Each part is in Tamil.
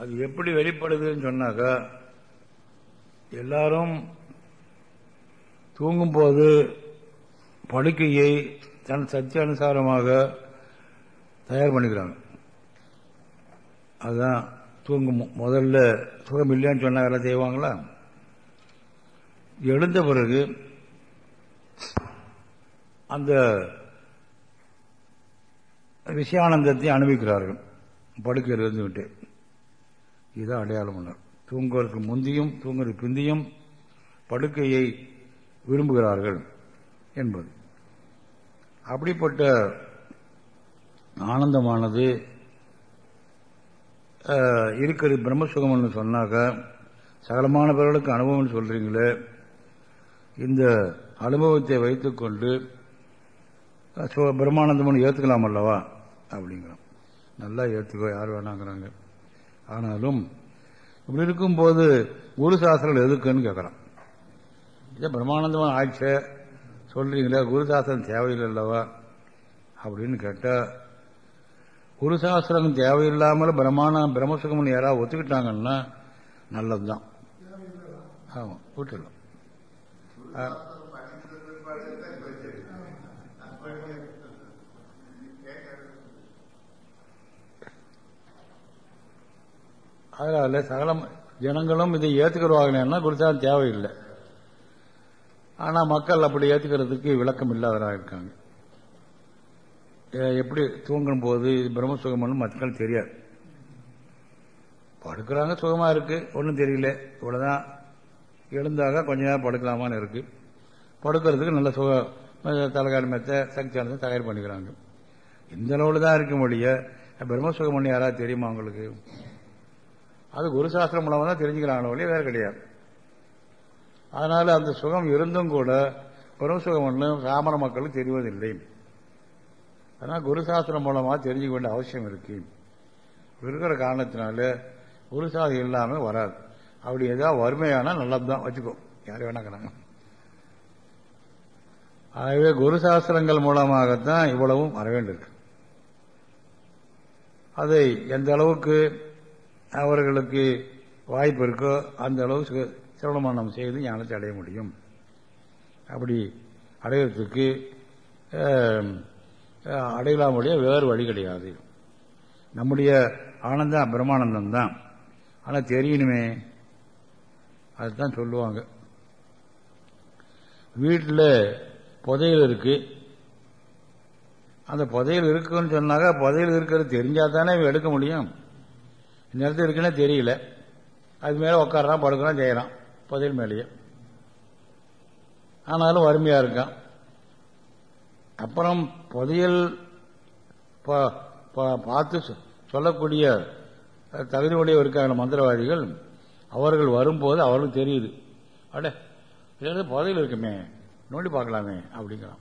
அது எப்படி வெளிப்படுதுன்னு சொன்னாக்கா எல்லாரும் தூங்கும்போது படுக்கையை தன் சத்திய அனுசாரமாக தயார் பண்ணிக்கிறாங்க. அதுதான் தூங்கும் முதல்ல சுகம் இல்லைன்னு சொன்னா வேலை செய்வாங்களா? எழுந்த பிறகு அந்த விஷயானந்தத்தை அனுபவிக்கிறார்கள் படுக்கையில் இருந்துவிட்டு இதுதான் அடையாளம் உணர். தூங்குவதற்கு முந்தியும் தூங்குவதற்கு பிந்தியும் படுக்கையை விரும்புகிறார்கள் என்பது. அப்படிப்பட்ட ஆனந்தமானது இருக்கிறது பிரம்மசுகம்னு சொன்னாக்க சகலமான பேர்களுக்கு அனுபவம்னு சொல்றீங்களே இந்த அனுபவத்தை வைத்துக்கொண்டு பிரம்மானந்தம்னு ஏற்றுக்கலாம் அல்லவா? அப்படிங்கிறோம். நல்லா ஏற்றுக்கோ யார் வேணாங்கிறாங்க. ஆனாலும் இப்படி இருக்கும்போது குரு சாஸ்திரம் எதுக்குன்னு கேட்குறான் இதே பிரம்மானந்தமாக ஆட்ச சொல்றீங்களே குரு சாஸ்திரம் தேவையில்லவா அப்படின்னு கேட்டால் குரு சாஸ்திரம் தேவையில்லாமல் பிரம்மாண பிரம்மசுகம்னு யாராவது ஒத்துக்கிட்டாங்கன்னா நல்லதுதான். ஆமாம் விட்டுடலாம் அதனால சகலம் ஜனங்களும் இதை ஏற்றுக்கிறவாங்கன்னா குருசாரம் தேவையில்லை. ஆனால் மக்கள் அப்படி ஏற்றுக்கிறதுக்கு விளக்கம் இல்லாதவராக இருக்காங்க. எப்படி தூங்கும் போது பிரம்மசுகம்னு மக்கள் தெரியாது. படுக்கிறாங்க சுகமாக இருக்குது ஒன்றும் தெரியல. இவ்வளோதான் எழுந்தாக கொஞ்ச நேரம் படுக்கலாமான்னு இருக்குது படுக்கிறதுக்கு நல்ல சுக தலைகால மெத்த சக்தியானதை தயார் பண்ணிக்கிறாங்க. இந்த அளவில் தான் இருக்க முடிய பிரம்மசுகம் பண்ணி யாராவது தெரியுமா அவங்களுக்கு அது குரு சாஸ்திரம் மூலமாக தான் தெரிஞ்சுக்கிறாங்களோ ஒழிய வேறு கிடையாது. அதனால் அந்த சுகம் இருந்தும் கூட பிரம்மசுகம் ஒன்றும் சாமர மக்களுக்கு தெரிவதில்லை. அதனால் குரு சாஸ்திரம் மூலமாக தெரிஞ்சுக்க வேண்டிய அவசியம் இருக்கு. இருக்கிற காரணத்தினால குரு இல்லாமல் வராது. அப்படி ஏதாவது வறுமையானா நல்லதுதான். வச்சுக்கோ. யார் வேணாக்கிறாங்க ஆகவே குரு சாஸ்திரங்கள் மூலமாகத்தான் இவ்வளவும் வர வேண்டியிருக்கு. அதை எந்த அளவுக்கு அவர்களுக்கு வாய்ப்பு இருக்கோ அந்த அளவுக்கு சிரவணமானம் செய்து ஞானத்தை அடைய முடியும். அப்படி அடையிறதுக்கு அடையலாமுடைய வேறு வழி கிடையாது. நம்முடைய ஆனந்தம் பிரம்மானந்தம் தான். ஆனால் தெரியணுமே அதுதான் சொல்லுவாங்க. வீட்டில் புதையல் இருக்கு. அந்த புதையல் இருக்குன்னு சொன்னாக்கா புதையல் இருக்கிறது தெரிஞ்சால் தானே எடுக்க முடியும். இந்த இடத்துல தெரியல. அது மேலே உட்காரான் படுக்கிறான் செய்கிறான் புதையல் மேலேயே. ஆனாலும் வறுமையாக இருக்கான். அப்புறம் புதையல் பார்த்து சொல்லக்கூடிய தகுதியுடைய இருக்காங்க மந்திரவாதிகள். அவர்கள் வரும்போது அவர்களுக்கு தெரியுது. அட இது புதையல் இருக்குமே. நோண்டி பார்க்கலாமே அப்படிங்கிறான்.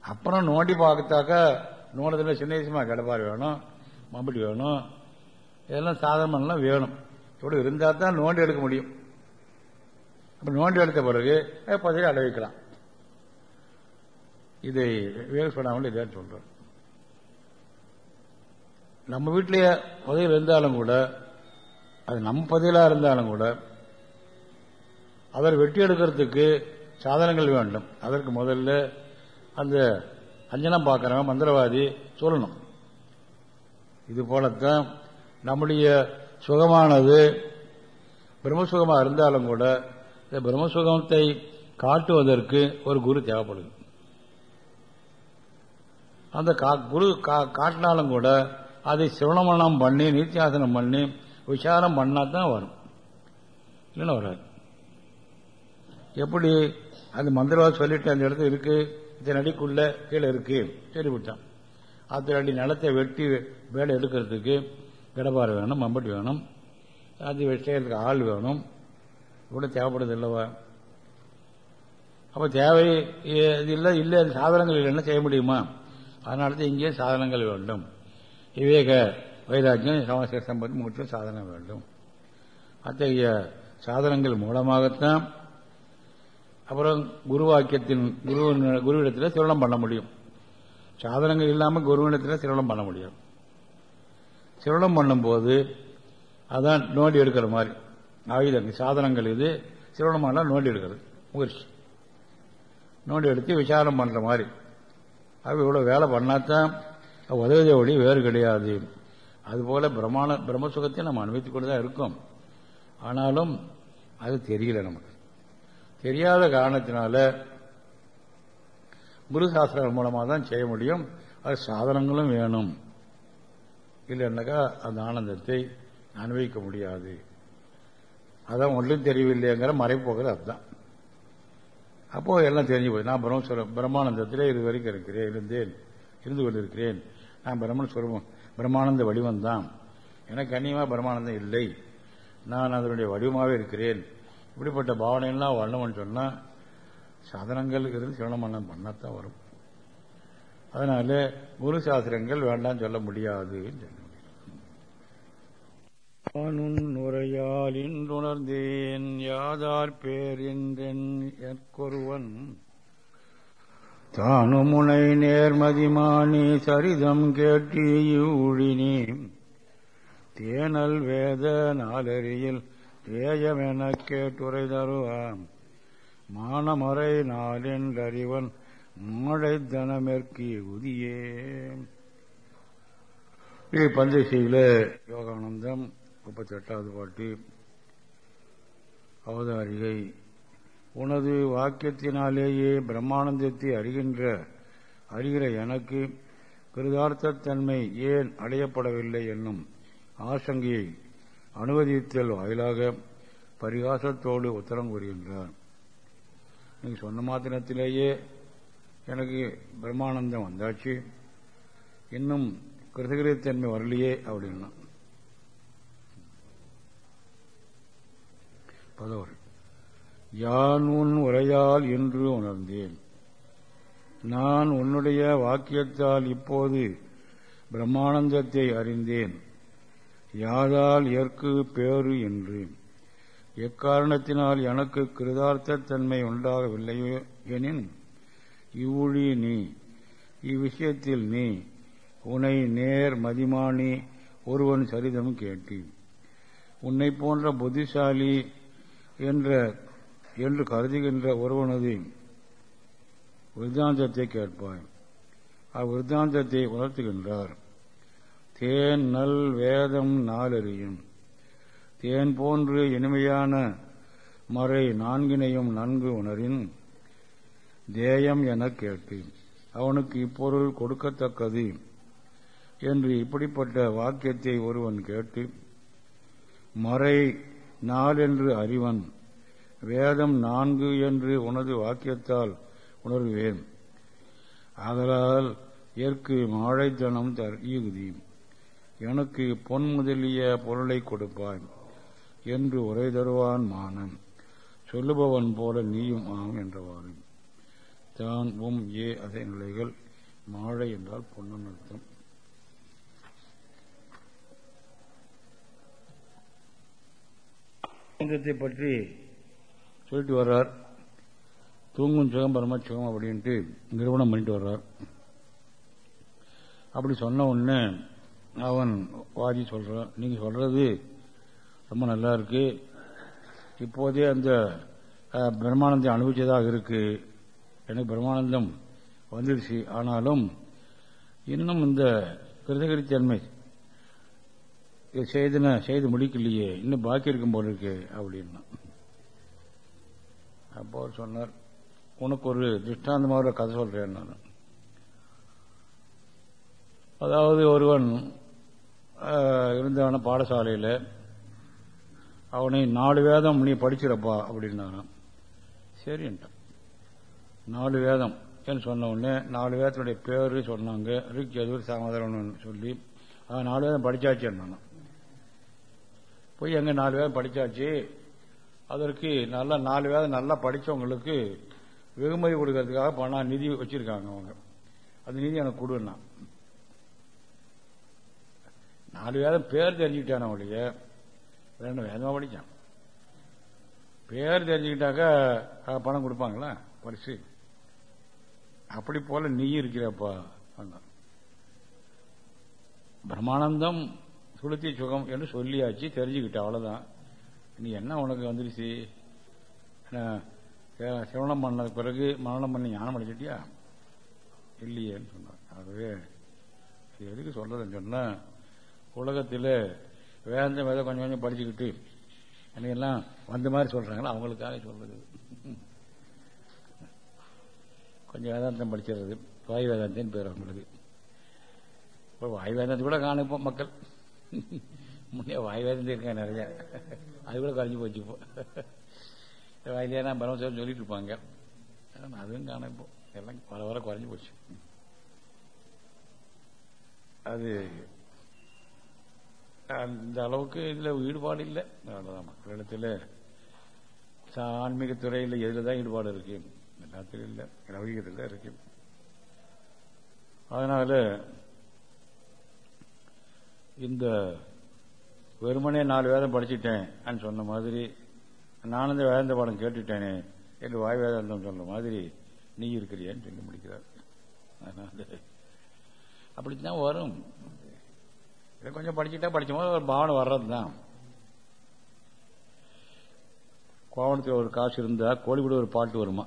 அப்புறம் நோண்டி பார்க்கத்தாக்கா நோண்டதில் சின்ன விஷயமா கடப்பார் வேணும் மம்பட்டி வேணும் இதெல்லாம் சாதனமெல்லாம் வேணும். இப்படி இருந்தால் தான் நோண்டி எடுக்க முடியும். அப்போ நோண்டி எடுத்த பிறகு பதவி அடை வைக்கலாம் இதை வேறு சொல்லாமல் இதான் சொல்கிறோம் நம்ம வீட்டிலேயே பதவியில் இருந்தாலும் கூட அது நம்ம பதவியிலாக இருந்தாலும் கூட அவர் வெட்டி எடுக்கிறதுக்கு சாதனங்கள் வேண்டும். அதற்கு முதல்ல அந்த அஞ்சனம் பார்க்குறவன் மந்திரவாதி சொல்லணும். இது போலத்தான் நம்முடைய சுகமானது பிரம்மசுகமாக இருந்தாலும் கூட இந்த பிரம்மசுகத்தை காட்டுவதற்கு ஒரு குரு தேவைப்படுது. அந்த குரு காட்டினாலும் கூட அதை சிவனமனம் பண்ணி நீத்தியாசனம் பண்ணி விசாரம் பண்ணால் தான் வரும். இல்லைன்னா வராது. எப்படி? அந்த மந்திரவாதி சொல்லிட்டு அந்த இடத்துல இருக்கு. இத்தனை அடிக்குள்ள கீழே இருக்கு. சொல்லிவிட்டான் அத்தனை அடி நிலத்தை வெட்டி வேலை எடுக்கிறதுக்கு கடப்பாறை வேணும் மம்பட்டி வேணும் அது செய்யறதுக்கு ஆள் வேணும். இவ்வளோ தேவைப்படுது இல்லவா? அப்போ தேவை இது இல்லை இல்லை அது சாதனங்கள் இல்லைன்னா செய்ய முடியுமா? அதனால தான் இங்கே சாதனங்கள் வேண்டும். விவேக வைராக்கியம் சமஸ்கிருத சம்பத்தி மூச்சு சாதனம் வேண்டும். அத்தகைய சாதனங்கள் மூலமாகத்தான் அப்புறம் குருவாக்கியத்தின் குரு குருவிடத்தில் திருளம் பண்ண முடியும். சாதனங்கள் இல்லாமல் குருவிடத்தில் திருமணம் பண்ண முடியும் திருமணம் பண்ணும்போது அதான் நோண்டி எடுக்கிற மாதிரி. ஆயுதங்கள் சாதனங்கள் இது சிரவணமாலாம் நோண்டி எடுக்கிறது. முயற்சி. நோண்டி எடுத்து விசாரம் பண்ணுற மாதிரி. அது இவ்வளோ வேலை பண்ணாதான் உதவிய ஒளி வேறு கிடையாது. அதுபோல் பிரம்மாண பிரம்மசுகத்தை நம்ம அனுபவித்து கொண்டு தான் இருக்கோம். ஆனாலும் அது தெரியல நமக்கு. தெரியாத காரணத்தினால குரு சாஸ்திரங்கள் மூலமாக தான் செய்ய முடியும். அது சாதனங்களும் வேணும். இல்லைன்னாக்கா அந்த ஆனந்தத்தை அனுபவிக்க முடியாது. அதான் ஒன்றும் தெரியவில்லைங்கிற மறைப்போகிறது அதுதான். அப்போ எல்லாம் தெரிஞ்சு போய் நான் பிரம்மஸ்வரம் பிரம்மானந்தத்திலே இது வரைக்கும் இருக்கிறேன் இருந்தேன் இருந்து கொண்டிருக்கிறேன். நான் பிரம்மன் ஸ்வரூபம் பிரம்மானந்த வடிவம் தான். எனக்கு கண்ணியமாக பிரம்மானந்தம் இல்லை. நான் அதனுடைய வடிவமாகவே இருக்கிறேன். இப்படிப்பட்ட பாவனையெல்லாம் வரணும்னு சொன்னால் சாதனங்கள் இருந்து சிவனமன்னம் பண்ணத்தான் வரும். அதனால குரு சாஸ்திரங்கள் வேண்டாம் சொல்ல முடியாது. உரையால் இன்றுணர்ந்தேன் யாதார் பேர் என்றொருவன் தானுமுனை நேர்மதிமானி சரிதம் கேட்டியூழினி தேனல் வேத நாளறியில் தேயமெனக் கேட்டுரை தருவாம் மானமறை நாளென்றறிவன் மாழை தனமேற்கி உதியே. பந்தசையில யோகானந்தம் முப்பத்தி எட்டாவது பாட்டு. அவதாரிகை. உனது வாக்கியத்தினாலேயே பிரம்மானந்தத்தை அறிகின்ற அறிகிற எனக்கு கிருதார்த்தத்தன்மை ஏன் அடையப்படவில்லை என்னும் ஆசங்கையை அனுமதித்தல் வாயிலாக பரிகாசத்தோடு உத்தரம் கூறுகின்றார். நீங்கள் சொன்ன மாத்திரத்திலேயே எனக்கு பிரம்மானந்தம் வந்தாச்சு. இன்னும் கிருதகிரியத்தன்மை வரலையே அப்படின்னா. பதவர். யான் உன் உரையால் என்று உணர்ந்தேன். நான் உன்னுடைய வாக்கியத்தால் இப்போது பிரம்மானந்தத்தை அறிந்தேன். யாதால் ஏற்கு பேறு என்று எக்காரணத்தினால் எனக்கு கிருதார்த்தத்தன்மை உண்டாகவில்லையோ எனின் இவ்வழி நீ இவ்விஷயத்தில் நீ உன்னை நேர் மதிமானி ஒருவன் சரிதம் கேட்டி உன்னை போன்ற புத்திசாலி என்ற என்று கருதுகின்ற ஒருவனது விருத்தாந்தத்தை கேட்பாய். அவ்விருத்தாந்தத்தை உணர்த்துகின்றார். தேன் நல் வேதம் நாலறியும். தேன் போன்று இனிமையான மறை நான்கினையும் நன்கு உணரின். தேயம் எனக் கேட்டு அவனுக்கு இப்பொருள் கொடுக்கத்தக்கது என்று இப்படிப்பட்ட வாக்கியத்தை ஒருவன் கேட்டு மறை நாளென்று அறிவன் வேதம் நான்கு என்று உனது வாக்கியத்தால் உணர்வேன். ஆதலால் ஏற்கு மாழைத்தனம் ஈகுதி எனக்கு பொன் முதலிய பொருளை கொடுப்பாய் என்று உரை தருவான் மானன். சொல்லுபவன் போல நீயும் ஆம் என்றவாறு. தான் உம் ஏ அதே நிலைகள் மாழை என்றால் பொன்னன் அர்த்தம் ஆனந்தத்தை பற்றி சொல்லிட்டு வர்றார். தூங்கும் சுகம் பரமசுகம் அப்படின்ட்டு நிறுவனம் பண்ணிட்டு வர்றார். அப்படி சொன்ன உடனே அவன் வாதி சொல்றான் நீங்க சொல்றது ரொம்ப நல்லா இருக்கு. இப்போதே அந்த பிரம்மானந்தம் அனுபவிச்சதாக இருக்கு. எனக்கு பிரம்மானந்தம் வந்துடுச்சு. ஆனாலும் இன்னும் இந்த கிருதகிரித்தன்மை செய்துன செய்து முடிக்கலையே இன்னும் பாக்கி இருக்கும் போல இருக்கு அப்படின்னா. அப்போ அவர் சொன்னார் உனக்கு ஒரு திருஷ்டாந்தமாக ஒரு கதை சொல்றேன் நான். அதாவது ஒருவன் இருந்தான பாடசாலையில் அவனை நாலு வேதம் நீ படிச்சிடப்பா அப்படின்னாரான் சரின்ட்டான். நாலு வேதம் என்று சொன்ன உடனே நாலு வேதத்தினுடைய பேரு சொன்னாங்க. ரிக் எதுவும் சாமதரன் சொல்லி நாலு வேதம் படித்தாச்சு நான் போய் எங்க நாலு வேதம் படித்தாச்சு அதற்கு நல்லா நாலு வேதம் நல்லா படித்தவங்களுக்கு வெகுமதி கொடுக்கறதுக்காக பணம் நிதி வச்சிருக்காங்க அவங்க. அந்த நிதி எனக்கு கொடுன்னா. நாலு வேதம் பேர் தெரிஞ்சுக்கிட்டான அவளுடைய ரெண்டு வேதமா படித்தான் பேர் தெரிஞ்சுக்கிட்டாக்கா பணம் கொடுப்பாங்களா? பரிசு. அப்படி போல நீ இருக்கிறப்பா பிரம்மானந்தம் சுளுத்தி சுகம் என்று சொல்லியாச்சு தெரிஞ்சுக்கிட்ட அவ்வளவுதான். நீ என்ன உனக்கு வந்துருச்சு? என்ன, சே- சிரவணம் பண்ணதுக்கு பிறகு மரணம் பண்ணி ஞானம் அடைச்சிட்டியா இல்லையேன்னு சொன்னார் ஆகவே எதுக்கு சொல்றதுன்னு சொன்னா உலகத்தில் வேந்த வேத கொஞ்சம் கொஞ்சம் படிச்சுக்கிட்டு என்னையெல்லாம் வந்த மாதிரி சொல்றாங்களா? அவங்களுக்காக சொல்றது. கொஞ்சம் வேதாந்தம் படிச்சிடுறது வாய் வேதாந்தின்னு பேர் அவங்களுக்கு. இப்போ வாய் வேதாந்தம் கூட காணும் இப்போ மக்கள். முன்னே வாய் வேதாந்தம் இருக்காங்க நிறைய. அது கூட குறைஞ்சி போச்சு இப்போ. வாயிலே நான் பிரம்மசம் சொல்லிட்டு இருப்பாங்க. அதுவும் காணும் இப்போ. எல்லாம் வர வர குறைஞ்சி போச்சு. அது அந்த அளவுக்கு இதில் ஈடுபாடு இல்லை. அவ்வளோதான் மக்களிடத்தில் ஆன்மீக துறையில் எதில் தான் ஈடுபாடு இருக்குது எல்லாத்திலும் இல்லை லௌகிகத்தில் தான் இருக்கு. அதனால இந்த வெறுமனே நாலு வேதம் படிச்சுட்டேன் சொன்ன மாதிரி நானும் இந்த வேதந்த பாடம் கேட்டுட்டேனே என்று வாய் வேதாந்தம் சொன்ன மாதிரி நீ இருக்கிறியான்னு சொல்லி முடிக்கிறார். அதனால அப்படித்தான் வரும். இதை கொஞ்சம் படிச்சுட்டா படிச்ச போது ஒரு பாவனை வர்றது தான் கோவணத்தில் ஒரு காசு இருந்தா கோழிக்கூட ஒரு பாட்டு வருமா?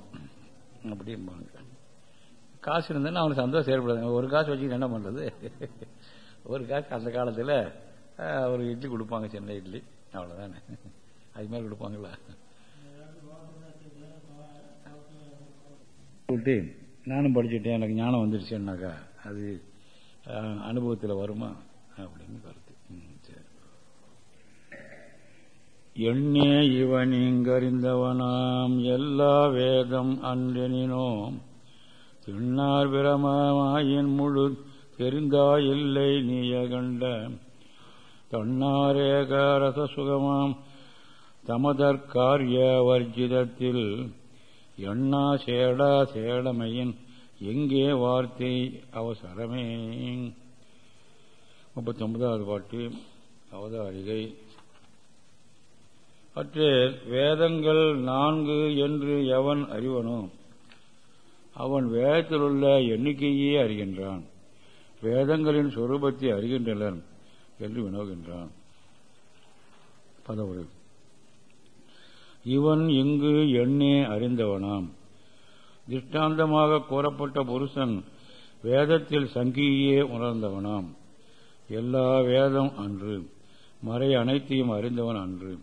அப்படிம்பாங்க காசு இருந்தா அவனுக்கு சந்தோஷம் ஏற்படாது. ஒரு காசு வச்சுக்கிட்டு என்ன பண்ணுறது ஒரு காசு அந்த காலத்தில் ஒரு இட்லி கொடுப்பாங்க சென்னை இட்லி. அவ்வளோதானே அது மாதிரி கொடுப்பாங்களா? விட்டு நானும் படிச்சுட்டேன். எனக்கு ஞானம் வந்துருச்சுன்னாக்கா அது அனுபவத்தில் வருமா? அப்படின்னு கருத்து ம், சரி. எண்ணே இவன் இங்கறிந்தவனாம் எல்லா வேதம் அன்றெனினோம். திண்ணார் பிரமாயின் முழு தெரிந்தாயில்லை நீய கண்ட தன்னாரேக சுகமாம் தமதற்காரிய வர்ஜிதத்தில். எண்ணா சேடா சேடமையின் எங்கே வார்த்தை அவசரமே. முப்பத்தி ஒன்பதாவது பாட்டு அவதாரிகை. அற்றே வேதங்கள் நான்கு என்று எவன் அறிவனோ? அவன் வேதத்திலுள்ள எண்ணிக்கையே அறிகின்றான். வேதங்களின் சொரூபத்தை அறிகின்றனர் என்று வினோகின்றான். பதவுரை. இவன் இங்கு எண்ணே அறிந்தவனாம். திஷ்டாந்தமாக கூறப்பட்ட புருஷன் வேதத்தில் சங்கியே உணர்ந்தவனாம். எல்லா வேதம் அன்று மறை அனைத்தையும் அறிந்தவன் அன்று.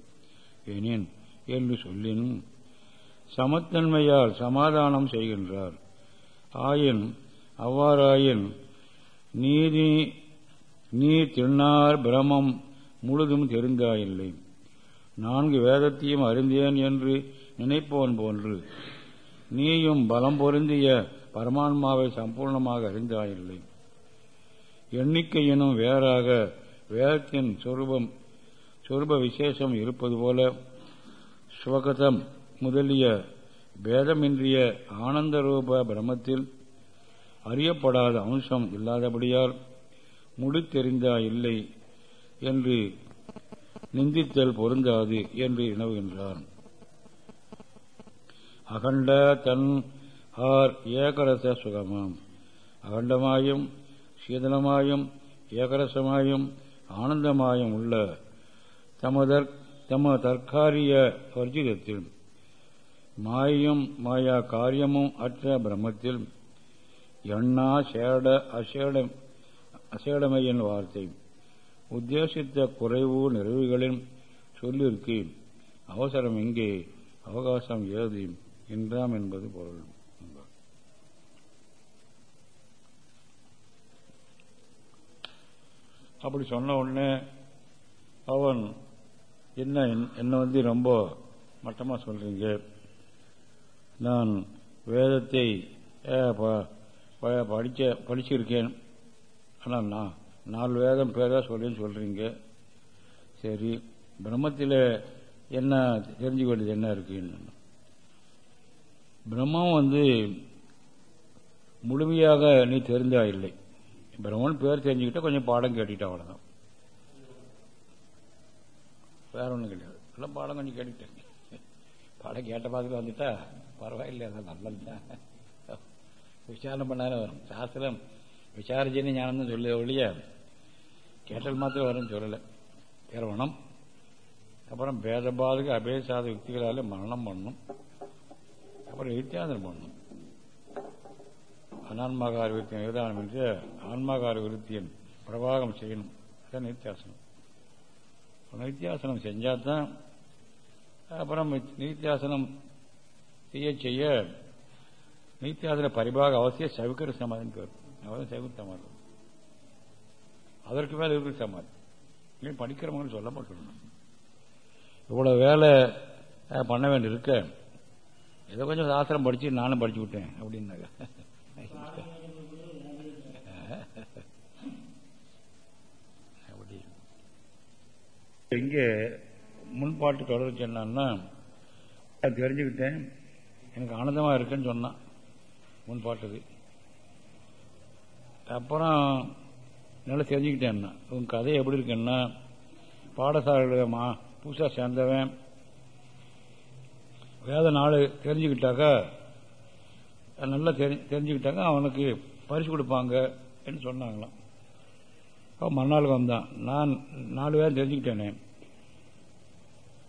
எனின் என்று சொல்லின் சமத்தன்மையால் சமாதானம் செய்கின்றார். ஆயின் அவ்வாறாயின் நீதி நீ திண்ணார் பிரமம் முழுதும் தெரிந்தாயில்லை. நான்கு வேதத்தையும் அறிந்தேன் என்று நினைப்பவன் போன்று நீயும் பலம் பொருந்திய பரமான்மாவை சம்பூர்ணமாக அறிந்தாயில்லை. எண்ணிக்கையினும் வேறாக வேதத்தின் சொரூபம் சொரூப விசேஷம் இருப்பது போல சுவகதம் முதலிய பேதமின்றிய ஆனந்த ரூப பிரமத்தில் அறியப்படாத அம்சம் இல்லாதபடியால் முடித்தெறிந்தா இல்லை என்று நிந்தித்தல் பொருந்தாது என்று இணவுகின்றான். அகண்ட தன் ஆர் ஏகரச சுகமாம். அகண்டமாயும் சீதளமாயும் ஏகரசமாயும் ஆனந்தமாயும் உள்ள தமதற் தம தற்காரிய வர்ஜிதத்தில் மாயும் மாயா காரியமும் அற்ற பிரம்மத்தில் எண்ணா சேட அசேட அசேடமையின் வார்த்தை உத்தேசித்த குறைவு நிறைவுகளின் சொல்லிற்கு அவசரம் எங்கே? அவகாசம் ஏது? என்றாம் என்பது பொருள். அப்படி சொன்ன உடனே அவன் என்ன என்ன வந்து ரொம்ப மட்டமாக சொல்கிறீங்க நான் வேதத்தை படித்த படிச்சிருக்கேன். ஆனால் நான் நாலு வேதம் பேராக சொல்லுன்னு சொல்கிறீங்க சரி பிரம்மத்தில் என்ன தெரிஞ்சுக்க வேண்டியது என்ன இருக்குன்னு பிரம்மம் வந்து முழுமையாக நீ தெரிஞ்சா இல்லை. பிரம்மன் பேர் தெரிஞ்சுக்கிட்ட கொஞ்சம் பாடம் கேட்டுட்ட அவ்வளோதான் வேற ஒன்றும் கிடையாது. எல்லாம் பாடம் கொஞ்சம் கேட்டுட்டேன் பாடம் கேட்ட மாதிரி வந்துட்டா பரவாயில்லை அதான் நல்லதுதான். விசாரணை பண்ணாலும் வரும் சாஸ்திரம் விசாரிச்சுன்னு ஞானம் சொல்ல ஒழிய கேட்டல் மாத்திரம் வரும்னு சொல்லலை. திரவணம் அப்புறம் பேதபாதுக அபேசாத யுக்திகளால மரணம் பண்ணணும் அப்புறம் வித்தியாசனம் பண்ணணும் அனான்மாகார விருத்தியம் விதானம் ஆன்மகார ஆன்மாகார விருத்தியம் பிரபாகம் செய்யணும். அதான் நித்தியாசனம். நித்தியாசனம் செஞ்சாதான் அப்புறம் நித்தியாசனம் செய்ய செய்ய நித்தியாசன பரிபாக அவசிய சவுக்கர சமாதின்னு பேர். அவன் சவுக்கு சமாதி. அதற்கு மேலே இருக்கிற சமாதி. நீ படிக்கிறவங்க சொல்ல இவ்வளோ வேலை பண்ண வேண்டி இருக்க ஏதோ கொஞ்சம் சாஸ்திரம் படிச்சு நானும் படிச்சு விட்டேன் அப்படின்னாக்க அப்படி இங்கே முன்பாட்டு தொடர்ச்சி என்னன்னா தெரிஞ்சுக்கிட்டேன். எனக்கு ஆனந்தமாக இருக்குன்னு சொன்னான். முன்பாட்டுது. அப்புறம் நல்லா தெரிஞ்சுக்கிட்டேன்னா உன் கதை எப்படி இருக்குன்னா பாடசாலையில் மா புதுசாக சேர்ந்தவன். வேத நாள் தெரிஞ்சுக்கிட்டாக்கா நல்லா தெரி தெரிஞ்சுக்கிட்டாக்கா அவனுக்கு பரிசு கொடுப்பாங்க என்று சொன்னாங்களாம். மறுநாள் வந்தான். நான் நாலு பேரும் தெரிஞ்சுக்கிட்டேனே.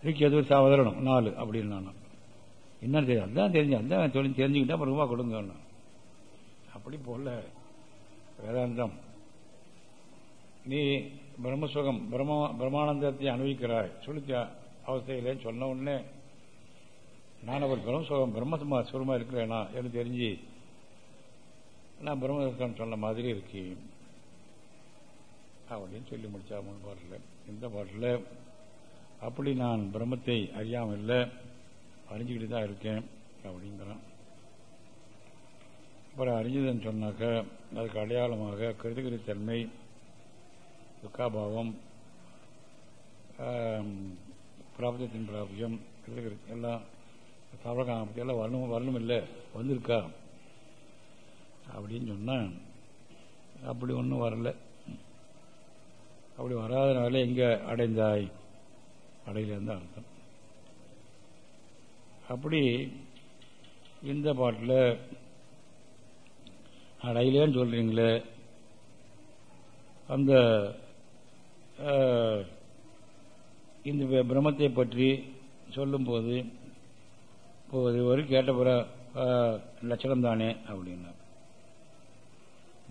இதுக்கு எதுவும் சாவதரணும் நாலு அப்படின்னு நான் என்ன தெரியும்? அதான் தெரிஞ்சு அதான் சொல்லி தெரிஞ்சுக்கிட்டா அப்புறம் ரூபா கொடுங்க அப்படி போல வேதாந்தம். நீ பிரம்மசுகம் பிரம்ம பிரம்மானந்தத்தை அனுபவிக்கிறாய். சொல்லித்த அவஸ்தையிலே சொன்ன உடனே நான் அவர் பிரம்மசுகம் பிரம்மசுமா சுரமா இருக்கிறேனா? என்று தெரிஞ்சு நான் பிரம்மசுகம் சொன்ன மாதிரி இருக்கேன். அப்படின்னு சொல்லி முடிச்சா மூணு பாட்டில் இந்த பாட்டில் அப்படி நான் பிரம்மத்தை அறியாமல் இல்லை அறிஞ்சுக்கிட்டு தான் இருக்கேன் அப்படிங்கிறான். அப்புறம் அறிஞ்சதுன்னு சொன்னாக்க அதுக்கு அடையாளமாக கருதுகிறித்தன்மை துக்காபாவம் பிராபத்தியத்தின் பிராபியம் கிருதகிரி எல்லாம் சாவகாமத்தி எல்லாம் வரணும் வரணும் இல்லை வந்திருக்கா? அப்படின்னு சொன்னால் அப்படி ஒன்றும் வரல. அப்படி வராதனால எங்கே அடைந்தாய்? அடையிலேருந்து அர்த்தம். அப்படி இந்த பாட்டில் அடையிலேன்னு சொல்கிறீங்களே அந்த இந்த பிரம்மத்தை பற்றி சொல்லும்போது இப்போ கேட்ட பிற லட்சணம் தானே அப்படின்னா.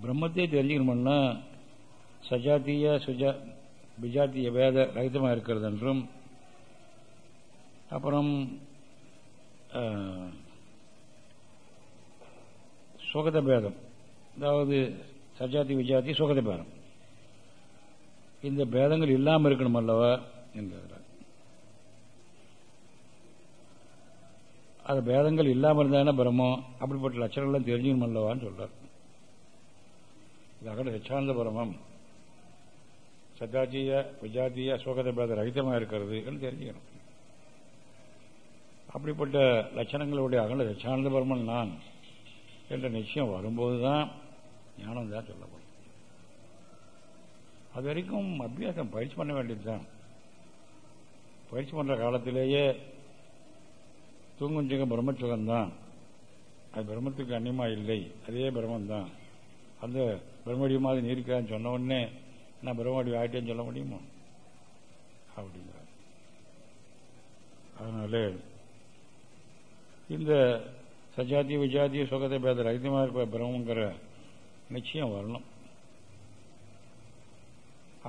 பிரம்மத்தை தெரிஞ்சுக்கணும்னா சஜாத்திய சுஜா விஜாத்திய வேத ரகிதமாக இருக்கிறது என்றும் அப்புறம் சுகத பேதம். அதாவது சஜாதி விஜாதி சுகத பேதம். இந்த பேதங்கள் இல்லாமல் இருக்கணும் அல்லவா? என்கிறார். அது பேதங்கள் இல்லாமல் இருந்தானே பிரம்மம் அப்படிப்பட்ட லட்சணங்கள்லாம் தெரிஞ்சுக்கணும் அல்லவான்னு சொல்றார். இது அகட சச்சாந்த பிரமம் சஜாத்திய விஜாத்திய சுகத பேத ரகிதமாக இருக்கிறது என்று தெரிஞ்சுக்கணும். அப்படிப்பட்ட லட்சணங்களுடைய அகல சச்சானந்த நான் என்ற நிச்சயம் வரும்போதுதான் ஞானம் தான் சொல்லப்படும். அது வரைக்கும் அபியாசம் பயிற்சி பண்ண வேண்டியதுதான். பயிற்சி பண்ற காலத்திலேயே தூங்குஞ்சுகம் பிரம்மச்சுகம்தான். அது பிரம்மத்துக்கு அந்நியமா இல்லை. அதே பிரம்மந்தான் அந்த பிரம்மடியமாக மாதிரி நீருக்கான்னு சொன்ன உடனே நான் பிரம்மடி ஆயிட்டேன்னு சொல்ல முடியுமா? அப்படிங்கிறார். அதனால இந்த சஜாத்திய விஜாத்திய சுகத்தை பேத ரகிதமாக இருப்ப பிரம்மங்கிற நிச்சயம் வரணும்.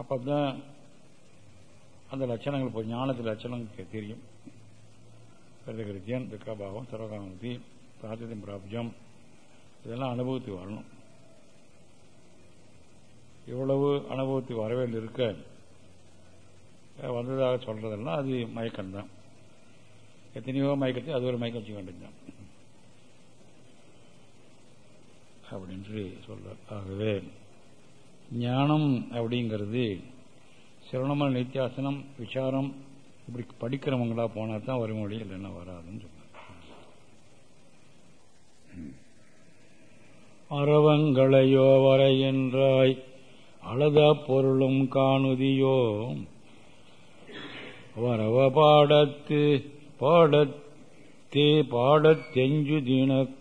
அப்பதான் அந்த லட்சணங்கள் இப்போ ஞானத்து லட்சணங்கள் தெரியும். கிருதகிருத்தியன் துக்காபாவம் சர்வகாமதி பிரார்த்தத்தின் பிராப்ஜம் இதெல்லாம் அனுபவத்துக்கு வரணும். இவ்வளவு அனுபவத்துக்கு வரவேல் இருக்க வந்ததாக சொல்றதெல்லாம் அது மயக்கம்தான். எத்தனையோ மயக்கத்தை அது ஒரு மயக்கம் வச்சுக்க வேண்டியதுதான் அப்படின்னு சொல்ற ஆகவே ஞானம் அப்படிங்கிறது சிரவணமான நித்தியாசனம் விசாரம் இப்படி படிக்கிறவங்களா போனா தான் வரும் மொழி இல்லைன்னா வராதுன்னு சொன்னார் அறவங்களையோ வரைகின்றாய் அழத பொருளும் காணுதியோ? வரவ பாடத்து பாடத்தே பாடத்தெஞ்சுதின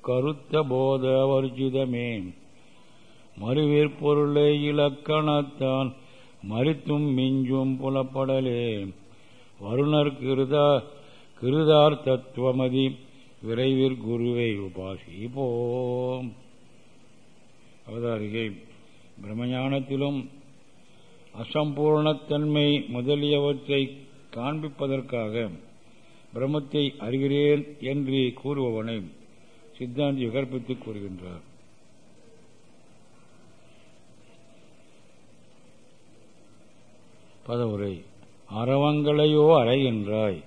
கருத்த போத வர்ஜிதமே. மறுவிற்பொருளை இலக்கணத்தான் மறித்தும் மிஞ்சும் புலப்படலே. வருணர் கிருதா கிருதார் தத்துவமதி விரைவிற் குருவை உபாசிப்போம். அவதாரிகை. பிரம்மஞானத்திலும் அசம்பூர்ணத்தன்மை முதலியவற்றை காண்பிப்பதற்காக பிரம்மத்தை அறிகிறேன் என்று கூறுபவனை சித்தாந்தி விகற்பித்து கூறுகின்றார். பதவுரை. அறவங்களையோ அறைகின்றாய்.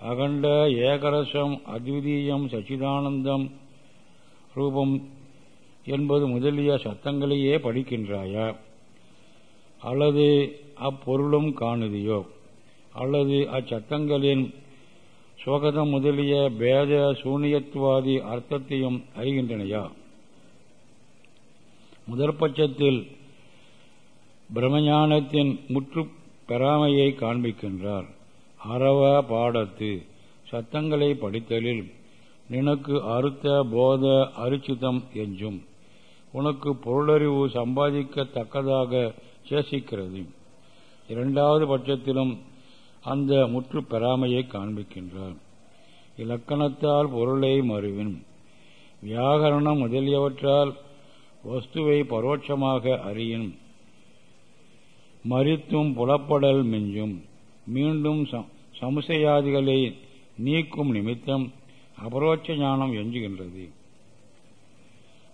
அகண்ட ஏகரசம் அத்விதீயம் சச்சிதானந்தம் ரூபம் என்பது முதலிய சத்தங்களையே படிக்கின்றாயா? அல்லது அப்பொருளும் காணுதியோ? அல்லது அச்சத்தங்களின் சோகதம் முதலிய பேத சூனியத்துவாதி அர்த்தத்தையும் அறிகின்றனையா? முதற்பட்சத்தில் பிரம்மஞானத்தின் முற்று பெறாமையை காண்பிக்கின்றார். அறவ பாடத்து சத்தங்களை படித்தலில் நினக்கு அறுத்த போத அரிச்சிதம் என்றும் உனக்கு பொருளறிவு சம்பாதிக்கத்தக்கதாக சேசிக்கிறது. இரண்டாவது பட்சத்திலும் அந்த முற்று பெறாமையை காண்பிக்கின்றார். இலக்கணத்தால் பொருளை மறுவின். வியாகரணம் முதலியவற்றால் வஸ்துவை பரோட்சமாக அறியின். மறித்தும் புலப்படல் மிஞ்சும். மீண்டும் சமுசையாதிகளை நீக்கும் நிமித்தம் அபரோட்ச ஞானம் எஞ்சுகின்றது.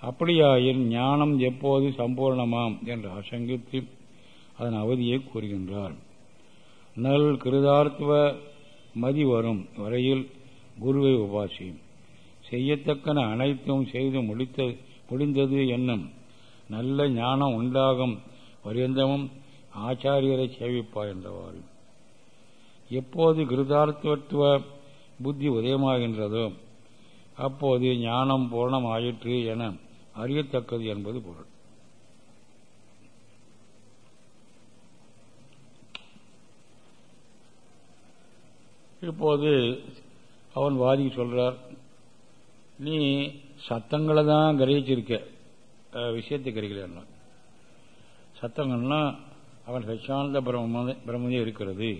அப்படியாயின் ஞானம் எப்போது சம்பூர்ணமாம் என்று அசங்கித்து அதன் அவதியை கூறுகின்றார். நல் கிருதார்த்துவ மதி வரும் வரையில் குருவை உபாசியும் செய்யத்தக்கன அனைத்தும் செய்து முடித்த முடிந்தது என்னும் நல்ல ஞானம் உண்டாகும் பரியந்தமும் ஆச்சாரியரை சேவிப்பா என்றவாறு எப்போது கிருதார்த்தத்துவ புத்தி உதயமாகின்றதோ அப்போது ஞானம் பூர்ணமாயிற்று என அறியத்தக்கது என்பது பொருள். இப்போது அவன் வாதி சொல்றார் நீ சத்தங்களை தான் கிரகிச்சிருக்க. விஷயத்தை கிரகிக்கல சத்தங்கள்னா அவன் சச்சானந்த பிரம்ம பிரம்மமே இருக்கிறது.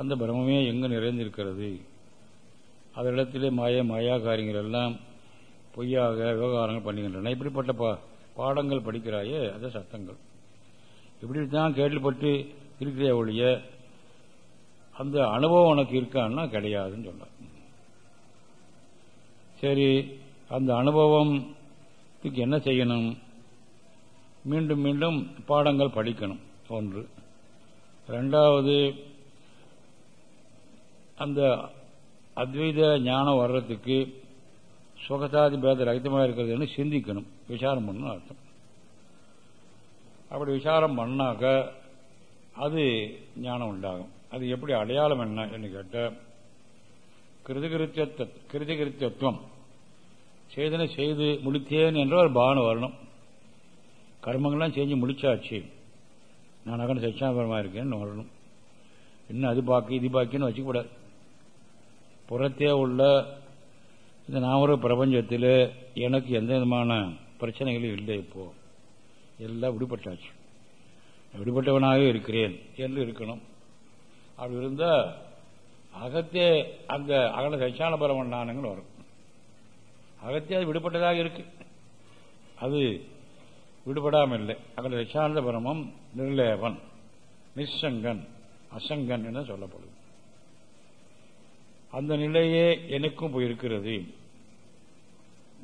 அந்த பிரம்மே எங்கு நிறைந்திருக்கிறது? அதனிடத்திலே மாய மாயா காரியங்கள் எல்லாம் பொய்யாக விவகாரங்கள் பண்ணுகின்றன. இப்படிப்பட்ட பா பாடங்கள் படிக்கிறாயே அது சத்தங்கள். இப்படி தான் கேள்விப்பட்டு இருக்கிற ஒழிய அந்த அனுபவம் உனக்கு இருக்கான்னா கிடையாதுன்னு சொன்னார். சரி அந்த அனுபவத்துக்கு என்ன செய்யணும்? மீண்டும் மீண்டும் பாடங்கள் படிக்கணும். ஒன்று. ரெண்டாவது அந்த அத்வைத ஞானம் வர்றதுக்கு சுகதாதி பேத ரகிதமாக இருக்கிறதுன்னு சிந்திக்கணும். விசாரம் பண்ணணும் அர்த்தம். அப்படி விசாரம் பண்ணாக்க அது ஞானம் உண்டாகும். அது எப்படி அடையாளம் என்ன என்று கேட்ட கிருதிகிருத்திய கிருதிகிருத்தியத்துவம். செய்தனை செய்து முடித்தேன் என்ற ஒரு பாவனை வரணும். கர்மங்கள்லாம் செஞ்சு முடிச்சாச்சு. நான் அகன் சச்சாபரமாக இருக்கேன்னு வரணும். இன்னும் அது பாக்கி இது பாக்கின்னு வச்சுக்கூடாது. புறத்தே உள்ள இந்த நாமர பிரபஞ்சத்தில் எனக்கு எந்த விதமான பிரச்சனைகளும் இல்லை இப்போ. எல்லாம் விடுபட்டாச்சு. விடுபட்டவனாக இருக்கிறேன் என்று இருக்கணும். அப்படி இருந்தால் அகத்தே அந்த அகல சச்சான பரமன் நானுங்கன்னு வரும். அகத்தே அது விடுபட்டதாக இருக்கு. அது விடுபடாமல் இல்லை அகல சச்சானந்த பரமம் நிர்லேபன் நிசங்கன் அசங்கன் என சொல்லப்படுது அந்த நிலையே எனக்கும் போயிருக்கிறது.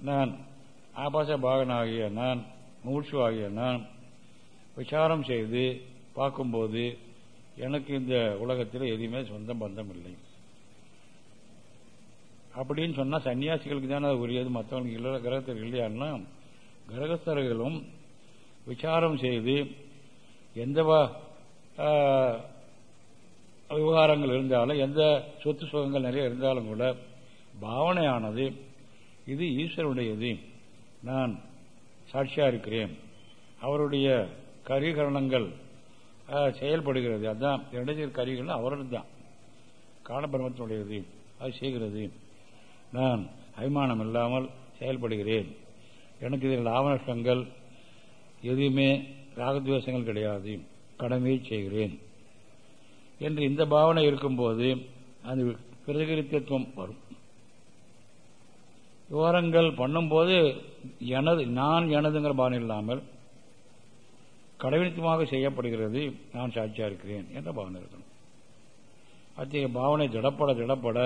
நான் ஆபாச பாகனாகிய நான் மூழ்சு ஆகிய நான் விசாரம் செய்து பார்க்கும்போது எனக்கு இந்த உலகத்தில் எதுவுமே சொந்தம் பந்தம் இல்லை. அப்படின்னு சொன்னால் சன்னியாசிகளுக்கு தானே அது உரியது. மற்றவங்களுக்கு இல்லை கிரகத்தில் இல்லையான்னா கிரகஸ்தர்களும் விசாரம் செய்து எந்த விவகாரங்கள் இருந்தாலும் எந்த சொத்து சுகங்கள் நிறைய இருந்தாலும் கூட பாவனையானது இது ஈஸ்வருடையது. நான் சாட்சியாக இருக்கிறேன். அவருடைய கரிகரணங்கள் செயல்படுகிறது. அதுதான் இரண்டு கரிகள் அவரது தான் காலபிரமத்தினுடையது. அது செய்கிறது. நான் அபிமானம் இல்லாமல் செயல்படுகிறேன். எனக்கு இதில் லாபநஷ்டங்கள் எதுவுமே ராகத்வேஷங்கள் கிடையாது. கடமையை செய்கிறேன். என்று இந்த பாவனை இருக்கும்போது அது பிரதிகரித்துவம் வரும். விவரங்கள் பண்ணும்போது எனது நான் எனதுங்கிற பாவனை இல்லாமல் கடவுளுக்குமாக செய்யப்படுகிறது நான் சாட்சியா இருக்கிறேன் என்ற பாவனை இருக்கணும். அத்தகைய பாவனை திடப்பட திடப்பட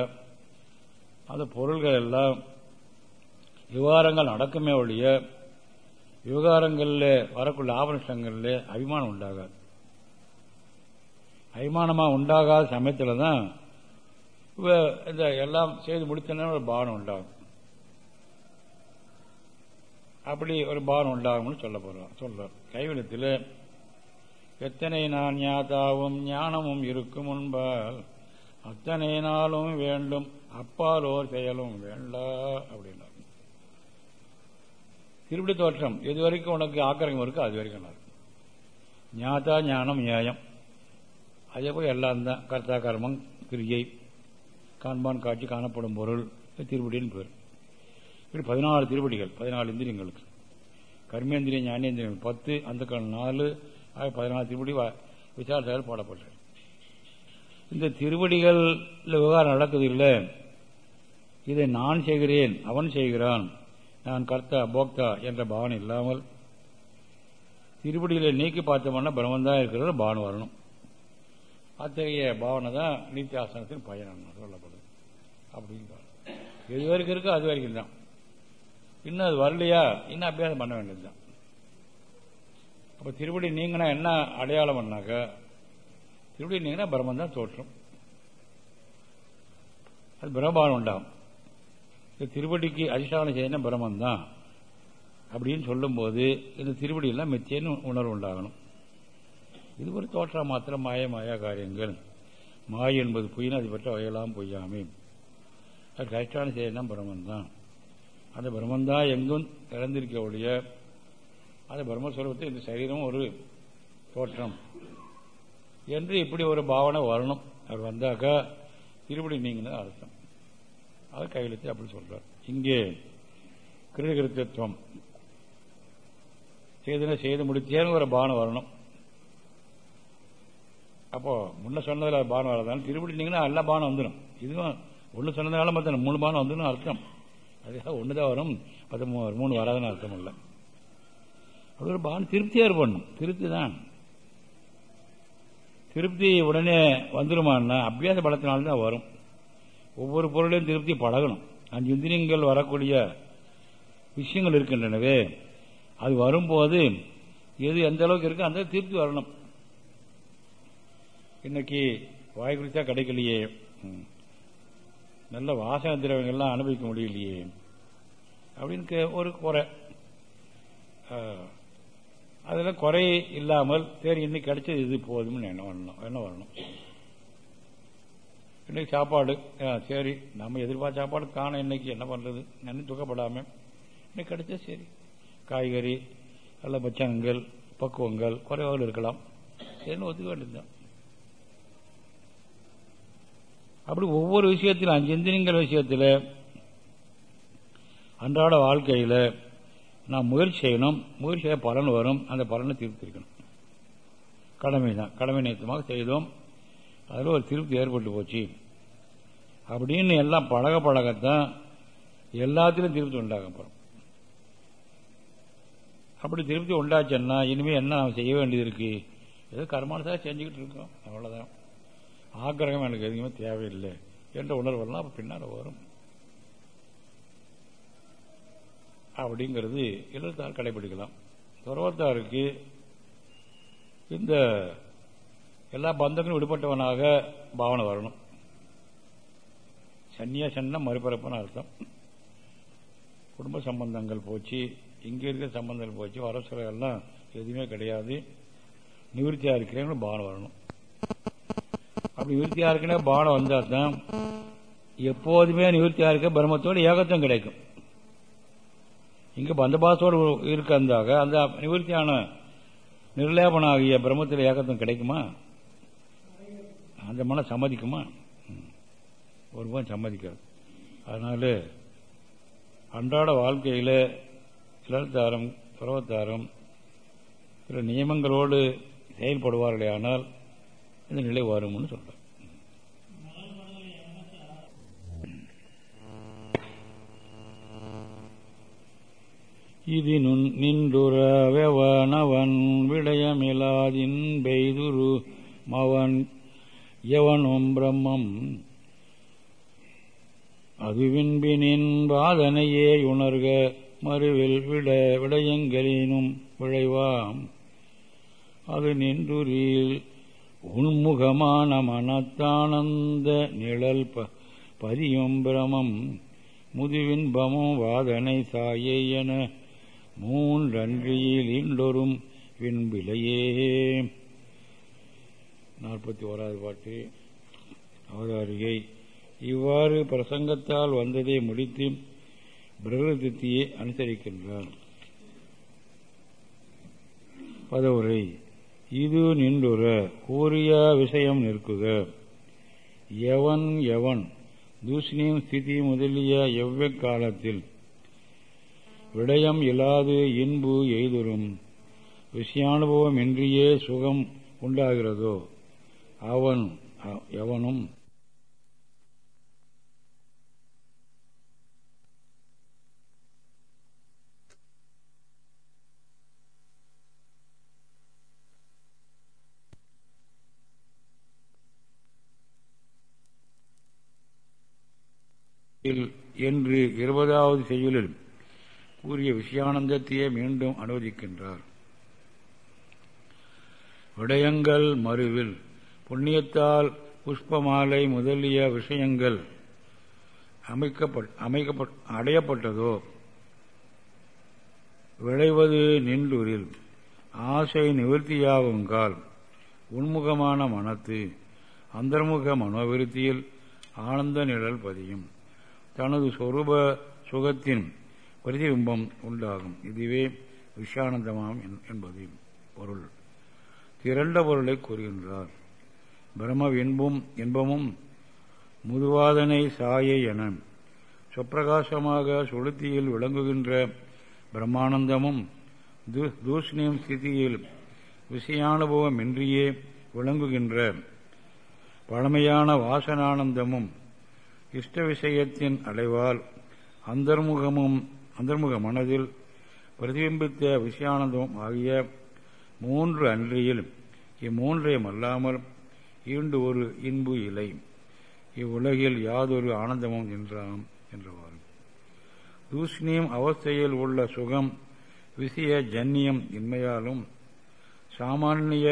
அந்த பொருள்கள் எல்லாம் விவகாரங்கள் நடக்குமே ஒழிய விவகாரங்களில் வரக்கூடிய ஆபரணங்களில் அபிமானம் உண்டாகாது. அபிமானமாக உண்டாகாத சமயத்தில் தான் இந்த எல்லாம் செய்து முடித்தன ஒரு பாவனை உண்டாகும். அப்படி ஒரு பானம் உண்டாகும்னு சொல்ல போறோம். சொல்றார் கைவிடத்தில் எத்தனை நான் ஞாதாவும் ஞானமும் இருக்கும் முன்பால் அத்தனை நாளும் வேண்டும். அப்பாலோர் செயலும் வேண்டா அப்படின்னா. திருப்பி தோற்றம் எது வரைக்கும் உனக்கு ஆக்கிரகம் இருக்கோ அது வரைக்கும் நல்லா இருக்கும். ஞாதா ஞானம் நியாயம். அதே போய் எல்லாம் தான். கர்த்தா கர்மம் கிரியை காண்பான் காட்சி காணப்படும் பொருள் திருப்படின்னு பேர். இப்படி பதினாலு திருப்படிகள் பதினாலு இந்திரியங்களுக்கு. கர்மேந்திரியம் ஞானேந்திரியம் பத்து அந்த காலம் நாலு ஆக பதினாலு திருப்படி விசாரத்தால் பாடப்பட்டது இந்த திருவடிகள் விவகாரம் நடக்குது இல்லை இதை நான் செய்கிறேன் அவன் செய்கிறான் நான் கர்த்தா போக்தா என்ற பாவனை இல்லாமல் திருவடிகளை நீக்கி பார்த்தோம்னா பிரம்மந்தான் இருக்கிற பாவனை வரணும். அத்தகைய பாவனை தான் நீத்தியாசனத்தின் பயன் சொல்லப்படுது. அப்படின்னு எது வரைக்கும் இருக்கோ அது வரைக்கும் தான். இன்னும் அது வரலையா? இன்னும் அபியாசம் பண்ண வேண்டியதுதான். அப்ப திருப்படி நீங்கன்னா என்ன அடையாளம் பண்ணாக்க? திருப்படி நீங்கன்னா பிரம்மன் தான் தோற்றம். அது பிரம்மாவனம் உண்டாகும் திருப்படிக்கு அதிஷ்டானம் செய்யணும் பிரம்மன் தான். அப்படின்னு சொல்லும்போது இந்த திருப்படியெல்லாம் மெத்தியன்னு உணர்வு உண்டாகணும். இது ஒரு தோற்றம் மாத்திரம் மாய மாயா காரியங்கள். மாய என்பது பொய்னா அது பற்றி வகையெல்லாம் பொய்யாமே. அது அதிஷ்டானம் செய்யணும் பிரம்மன் தான். அந்த பிரம்மந்தான் எங்கும் இழந்திருக்க ஒழிய அந்த பிரம்மஸ்வரூபத்தை இந்த சரீரம் ஒரு தோற்றம். என்று இப்படி ஒரு பாவனை வரணும். அவர் வந்தாக்கா திருப்படி நீங்கன்னு அர்த்தம். அது கையெழுத்து அப்படி சொல்றார். இங்கே கிருதகிருத்தத்துவம். செய்தன செய்து முடித்தேன்னு ஒரு பானம் வரணும். அப்போ முன்ன சொன்னதில் பானம் வரதாலும் திருப்படி நீங்கன்னா எல்லா பானம் வந்துடும் இதுவும் ஒன்று சொன்னதுனால மற்ற மூணு பானம் வந்துடும் அர்த்தம். அதுக்காக ஒன்று தான் வரும். பத்து மூணு வராதுன்னு அர்த்தம் இல்லை. அப்படி ஒரு பானம் திருப்தியாக இருக்கணும் திருப்தி தான் திருப்தி உடனே வந்துருமான்னா அபியாச பலத்தினால்தான் வரும். ஒவ்வொரு பொருளையும் திருப்தி பழகணும். அஞ்சு இந்திரியங்கள் வரக்கூடிய விஷயங்கள் இருக்கின்றனவே அது வரும்போது எது எந்த அளவுக்கு இருக்கோ அந்த திருப்தி வரணும். இன்னைக்கு வாய் குடிச்சா கிடைக்கலையே. நல்ல வாசன திரவங்கள்லாம் அனுபவிக்க முடியலையே. அப்படின்னு ஒரு குறை. அதில் குறை இல்லாமல் சரி இன்னைக்கு கிடைச்சது இது போதும்னு என்ன வரணும்? என்ன வரணும்? இன்னைக்கு சாப்பாடு சரி. நம்ம எதிர்பார்த்த சாப்பாடு காணும் இன்னைக்கு. என்ன பண்றது? என்ன துக்கப்படாமல் இன்னைக்கு கிடைச்சா சரி. காய்கறி நல்ல பச்சங்கள் பக்குவங்கள் குறைவாக இருக்கலாம். சரின்னு ஒத்துக்க வேண்டியதுதான். அப்படி ஒவ்வொரு விஷயத்திலும் அஞ்சு இந்திரியங்கள் விஷயத்தில் அன்றாட வாழ்க்கையில் நான் முயற்சி செய்யணும் முயற்சி செய்ய பலன் வரும் அந்த பலனை திருப்திருக்கணும் கடமை தான் கடமை நேற்றமாக செய்தோம். அதில் ஒரு திருப்தி ஏற்பட்டு போச்சு. அப்படின்னு எல்லாம் பழக பழகத்தான் எல்லாத்திலும் திருப்தி உண்டாகப்படும் அப்படி திருப்தி உண்டாச்சுன்னா இனிமேல் என்ன நாம் செய்ய வேண்டியது இருக்கு ஏதோ கர்மானுசாக செஞ்சுக்கிட்டு இருக்கோம். அவ்வளோதான் ஆக்கிரகம் எனக்கு எதுவுமே தேவையில்லை. என்ற உணர்வெல்லாம் அப்போ பின்னால் வரும். அப்படிங்கிறது இல்லத்தார் கடைபிடிக்கலாம். துறவத்தாருக்கு இந்த எல்லா பந்தங்களும் விடுபட்டவனாக பாவனை வரணும். சன்னியாசன்னா மறுபிறப்புன்னு அர்த்தம். குடும்ப சம்பந்தங்கள் போச்சு இங்கே இருக்கிற சம்பந்தங்கள் போச்சு வரசுரைகள்லாம் எதுவுமே கிடையாது. நிவர்த்தியாக இருக்கிறேன்னு பாவனை வரணும். அப்படி நிவர்த்தியாக இருக்குன்னா பாவனை வந்தால் தான் எப்போதுமே நிவர்த்தியாக இருக்க பிரம்மத்தோடு ஏகத்துவம் கிடைக்கும். இங்கே பந்தபாசோடு இருக்காந்தாக அந்த நிவர்த்தியான நிர்லேபனாகிய பிரம்மத்தில் ஏகத்தம் கிடைக்குமா? அந்த மனம் சம்மதிக்குமா? ஒரு மனம் சம்மதிக்காது. அதனால அன்றாட வாழ்க்கையில் இளத்தாரம் துறவத்தாரம் சில நியமங்களோடு செயல்படுவார்களே ஆனால் இந்த நிலை வரும்னு சொல்கிறார் இது நின்றுறவனவன் விடயமிலாதின்பெய்துரு மவன் எவனும் பிரம்மம். அதுவின்பினின் வாதனையே உணர்க மறுவில் விட விடயங்களினும் விளைவாம் அது நின்றுரில் உன்முகமான மனத்தானந்த நிழல் பதியும் பிரமம். முதுவின்பமும் வாதனை சாயே என மூன்றன்றியில் இன்றொரும் விண்பிலையே நாற்பத்தி ஓராவது பாட்டு. அவதாரிகை. இவ்வாறு பிரசங்கத்தால் வந்ததை முடித்து பிரகதித்தியை அனுசரிக்கின்றார். பதவுரை. இது நின்றுற கூறிய விஷயம் நிற்குக. எவன் எவன் தூஷணியின் ஸ்திதி முதலிய எவ்வக்காலத்தில் விடயம் இல்லாது இன்பு எய்தரும் விஷயானுபவம் இன்றியே சுகம் உண்டாகிறதோ? அவன் எவனும்? என்று இருபதாவது செய்யுளில் கூறிய விஷயானந்தத்தையே மீண்டும் அனுமதிக்கின்றார் விடயங்கள் மறுவில் புண்ணியத்தால் புஷ்பமாலை முதலிய விஷயங்கள் அமைக்கப்பட் அடையப்பட்டதோ? விளைவது நின்றுரில். ஆசை நிவர்த்தியாவுங்கால் உன்முகமான மனத்து. அந்தர்முக மனோவிருத்தியில் ஆனந்த நிழல் பதியும். தனது சொரூப சுகத்தின் பிரதிபிம்பம் உண்டாகும். இதுவே விஷயானந்தமாம் என்பது பொருள். திரண்ட பொருளை கூறுகின்றார். பிரம்ம இன்பும் இன்பமும் முதுவாதனை சாயை என சுப்பிரகாசமாக சுளுத்தியில் விளங்குகின்ற பிரம்மானந்தமும் தூஷ்ணியம் ஸ்திதியில் விஷயானுபவமின்றியே விளங்குகின்ற பழமையான வாசனானந்தமும் இஷ்ட விஷயத்தின் அடைவால் அந்தர்முகமும் அந்தர்முக மனதில் பிரதிபிம்பித்த விஷயானந்தம் ஆகிய மூன்று அன்றியில் இம்மூன்றையும் அல்லாமல் ஈண்டு ஒரு இன்பு இலை. இவ்வுலகில் யாதொரு ஆனந்தமும் என்றாம் என்றவாறு. தூஷ்ணியம் அவஸ்தையில் உள்ள சுகம் விசிய ஜன்னியம் இன்மையாலும் சாமானிய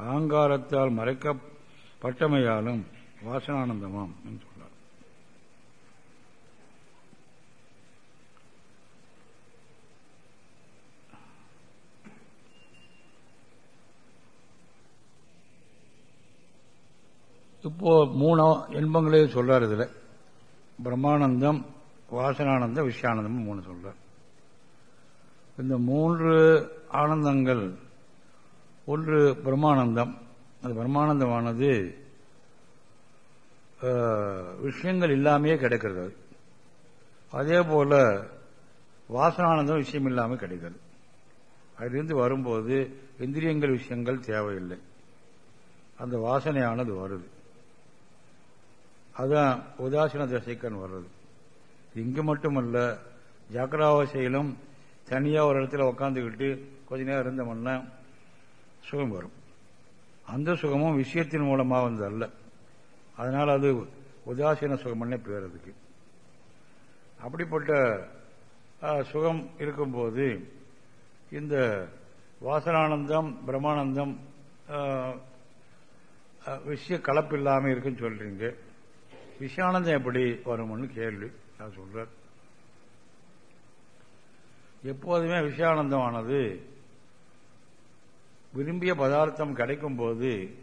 அகங்காரத்தால் மறைக்கப்பட்டமையாலும் வாசனானந்தமாம் என்று சொன்னார் இப்போ மூணு இன்பங்களே சொல்றார் இதில். பிரம்மானந்தம் வாசனானந்தம் விஷயானந்தம் மூணு சொல்றார். இந்த மூன்று ஆனந்தங்கள் ஒன்று பிரம்மானந்தம். அந்த பிரம்மானந்தமானது விஷயங்கள் இல்லாமையே கிடைக்கிறது அது. அதே போல வாசனானந்தம் விஷயம் இல்லாமல் கிடைக்கிறது. அதிலிருந்து வரும்போது இந்திரியங்கள் விஷயங்கள் தேவையில்லை. அந்த வாசனையானது வருது. அதுதான் உதாசீன தசைக்கன் வர்றது. இங்கு மட்டுமல்ல ஜாக்கிராவசையிலும் தனியாக ஒரு இடத்துல உக்காந்துக்கிட்டு கொஞ்ச நேரம் இருந்தோம்னா சுகம் வரும். அந்த சுகமும் விஷயத்தின் மூலமாக வந்தது அல்ல. அதனால் அது உதாசீன சுகம்னே பேர் அதுக்கு. அப்படிப்பட்ட சுகம் இருக்கும்போது இந்த வாசனானந்தம் பிரம்மானந்தம் விஷய கலப்பு இல்லாமல் இருக்குன்னு சொல்றீங்க. விஷயானந்தம் எப்படி வரும்னு கேள்வி. நான் சொல்றேன். எப்போதுமே விஷயானந்தமானது விரும்பிய பதார்த்தம் கிடைக்கும் போது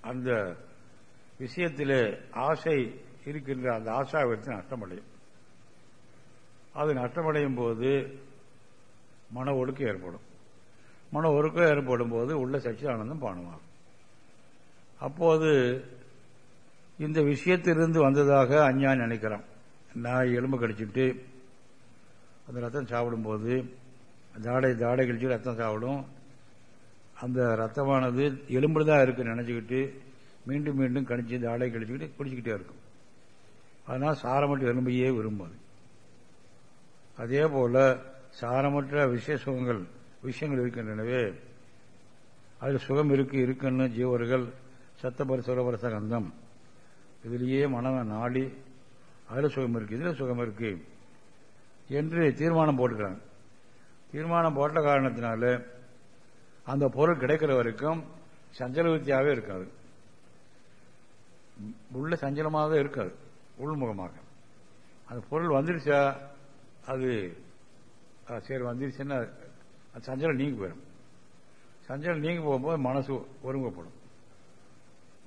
அந்த விஷயத்தில் ஆசை இருக்கின்ற அந்த ஆசாவிற்கு நஷ்டமடையும். அது நஷ்டமடையும் போது மன ஒடுக்கம் ஏற்படும். மன ஒடுக்கம் ஏற்படும் போது உள்ள சச்சிதானந்தம் பானமாகும். அப்போது இந்த விஷயத்திலிருந்து வந்ததாக அஞ்ஞான் நினைக்கிறான். நாய் எலும்பு கடிச்சிட்டு அந்த ரத்தம் சாப்பிடும்போது தாடை தாடை கழிச்சு ரத்தம் சாப்பிடும். அந்த ரத்தமானது எலும்புல தான் இருக்கு நினைச்சுக்கிட்டு மீண்டும் மீண்டும் கணிச்சு தாடை கழிச்சுக்கிட்டு குடிச்சுக்கிட்டே இருக்கும். அதனால் சாரமற்ற எலும்பையே விரும்பாது. அதே போல சாரமற்ற விஷய சுகங்கள் விஷயங்கள் இருக்கின்றனவே அதில் சுகம் இருக்கு இருக்குன்னு ஜீவர்கள் சத்தபர சுரபரச கந்தம் இதிலேயே மனதை நாடி அதில் சுகம் இருக்கு இதில் சுகம் இருக்கு என்று தீர்மானம் போட்டுக்கிறாங்க. தீர்மானம் போட்ட காரணத்தினால அந்த பொருள் கிடைக்கிற வரைக்கும் சஞ்சலவத்தியாகவே இருக்காது. உள்ள சஞ்சலமாக இருக்காது உள்முகமாக. அந்த பொருள் வந்துருச்சா அது சரி வந்துருச்சுன்னா அது சஞ்சலம் நீங்கி போயிடும். சஞ்சலம் நீங்கி போகும்போது மனசு ஒருமுகப்படும்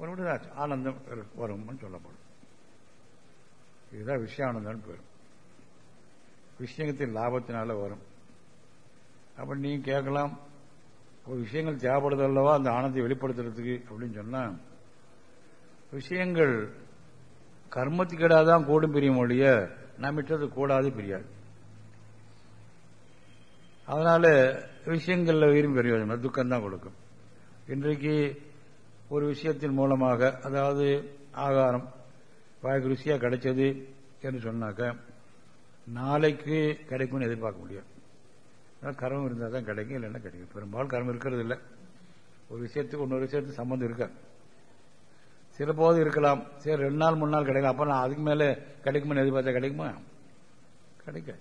ஒருமுறை ஆனந்தம் வரும்னு சொல்லப்படும். இதுதான் விஷயானந்தம் பேரும் விஷயத்தின் லாபத்தினால வரும். அப்ப நீ கேட்கலாம் ஒரு விஷயங்கள் தேவைப்படுது அல்லவா? அந்த ஆனந்தத்தை வெளிப்படுத்துறதுக்கு அப்படின்னு சொன்னா விஷயங்கள் கர்மத்துக்கிடாதான் கூடும் பிரியும் ஒழிய நம்மிட்டது கூடாது பிரியாது. அதனால விஷயங்கள்ல உயிரும் பெரிய துக்கம் தான் கொடுக்கும். இன்றைக்கு ஒரு விஷயத்தின் மூலமாக அதாவது ஆகாரம் வாய்க்கு ருசியாக கிடைச்சது என்று சொன்னாக்க நாளைக்கு கிடைக்கும்னு எதிர்பார்க்க முடியாது. அதான் கர்மம் இருந்தால் தான் கிடைக்கும் இல்லைன்னா கிடைக்கும். பெரும்பாலும் கர்மம் இருக்கிறது இல்லை ஒரு விஷயத்துக்கு இன்னொரு விஷயத்துக்கு சம்மந்தம் இருக்க? சில போது இருக்கலாம். சரி ரெண்டு நாள் மூணு நாள் கிடைக்கும் அப்போ நான் அதுக்கு மேலே கிடைக்குமான்னு எதிர்பார்த்தா கிடைக்குமா? கிடைக்க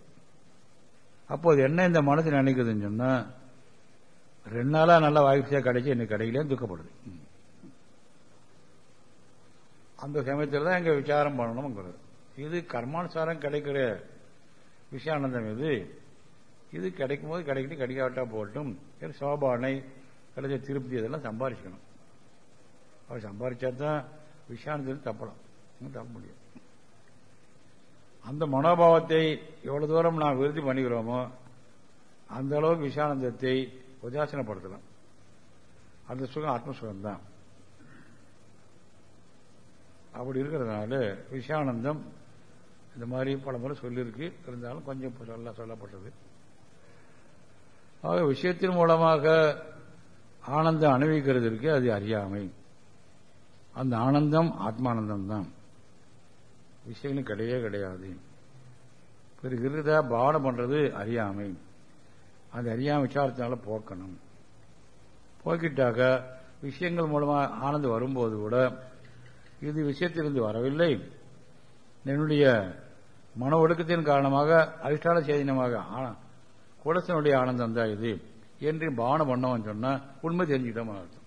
அப்போது என்ன இந்த மனசு நினைக்குதுன்னு சொன்னால் ரெண்டு நாளாக நல்லா வாய்ப்பு கிடைச்சி இன்னைக்கு கிடைக்கலன்னு துக்கப்படுது. அந்த சமயத்தில் தான் எங்கள் விசாரம் பண்ணணுங்கிறது இது கர்மானுசாரம் கிடைக்கிற விஷயானந்தம் இது? இது கிடைக்கும் போது கிடைக்கிட்டு கிடைக்காவிட்டா போட்டும் சரி சோபானை கிடைச்ச திருப்தி இதெல்லாம் சம்பாரிச்சுக்கணும். அவர் சம்பாரிச்சா தான் விஷயானந்தத்தில் தப்பலாம். இன்னும் தப்ப முடியும் அந்த மனோபாவத்தை எவ்வளவு தூரம் நாம் விருத்தி பண்ணிக்கிறோமோ அந்த அளவுக்கு விஷயானந்தத்தை உதாசனப்படுத்தலாம். அந்த சுகம் ஆத்ம சுகம் தான் அப்படி இருக்கிறதுனால விஷயானந்தம் இந்த மாதிரி பல முறை சொல்லியிருக்கு. இருந்தாலும் கொஞ்சம் சொல்ல சொல்லப்பட்டது. ஆக விஷயத்தின் மூலமாக ஆனந்தம் அனுபவிக்கிறது இருக்கு அது அறியாமை. அந்த ஆனந்தம் ஆத்மானந்தம் தான். விஷயங்களும் கிடையவே கிடையாது. பிறகு பாடம் பாவனை பண்றது அறியாமை. அந்த அறியாமை விசாரத்தினால போக்கணும். போக்கிட்டாக்க விஷயங்கள் மூலமாக ஆனந்தம் வரும்போது கூட இது விஷயத்திலிருந்து வரவில்லை. என்னுடைய மன ஒடுக்கத்தின் காரணமாக அதிஷ்டான சேதனமாக குடசனுடைய ஆனந்தம் தான் இது என்று பாவனை பண்ணவன் சொன்னா உண்மை தெரிஞ்சுக்கிட்டோம் அர்த்தம்.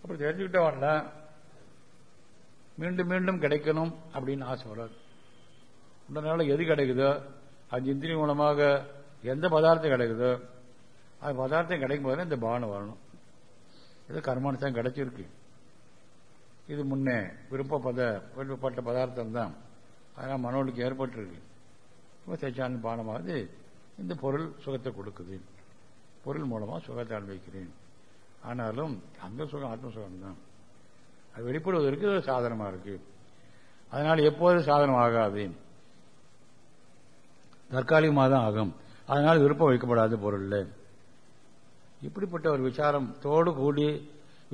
அப்படி தெரிஞ்சுக்கிட்டவன்ல மீண்டும் மீண்டும் கிடைக்கணும் அப்படின்னு ஆசைப்படாது உடனால எது கிடைக்குதோ அது இந்திரி மூலமாக எந்த பதார்த்தம் கிடைக்குதோ அது பதார்த்தம் கிடைக்கும் போது இந்த பாவனை வரணும். இது கர்மானுசம் கிடைச்சிருக்கு. இது முன்னே விருப்பப்பத விருப்பப்பட்ட பதார்த்தம் தான். அதனால் மனோனுக்கு ஏற்பட்டிருக்கு. இப்போ சச்சான பானமாவது இந்த பொருள் சுகத்தை கொடுக்குது. பொருள் மூலமாக சுகத்தை அனுபவிக்கிறேன். ஆனாலும் அந்த சுகம் ஆத்ம சுகம் தான். அது வெளிப்படுவதற்கு சாதனமாக இருக்கு. அதனால் எப்போது சாதனம் ஆகாது? தற்காலிகமாக தான் ஆகும். அதனால் விருப்பம் வைக்கப்படாத பொருள். இப்படிப்பட்ட ஒரு விசாரத்தோடு கூடி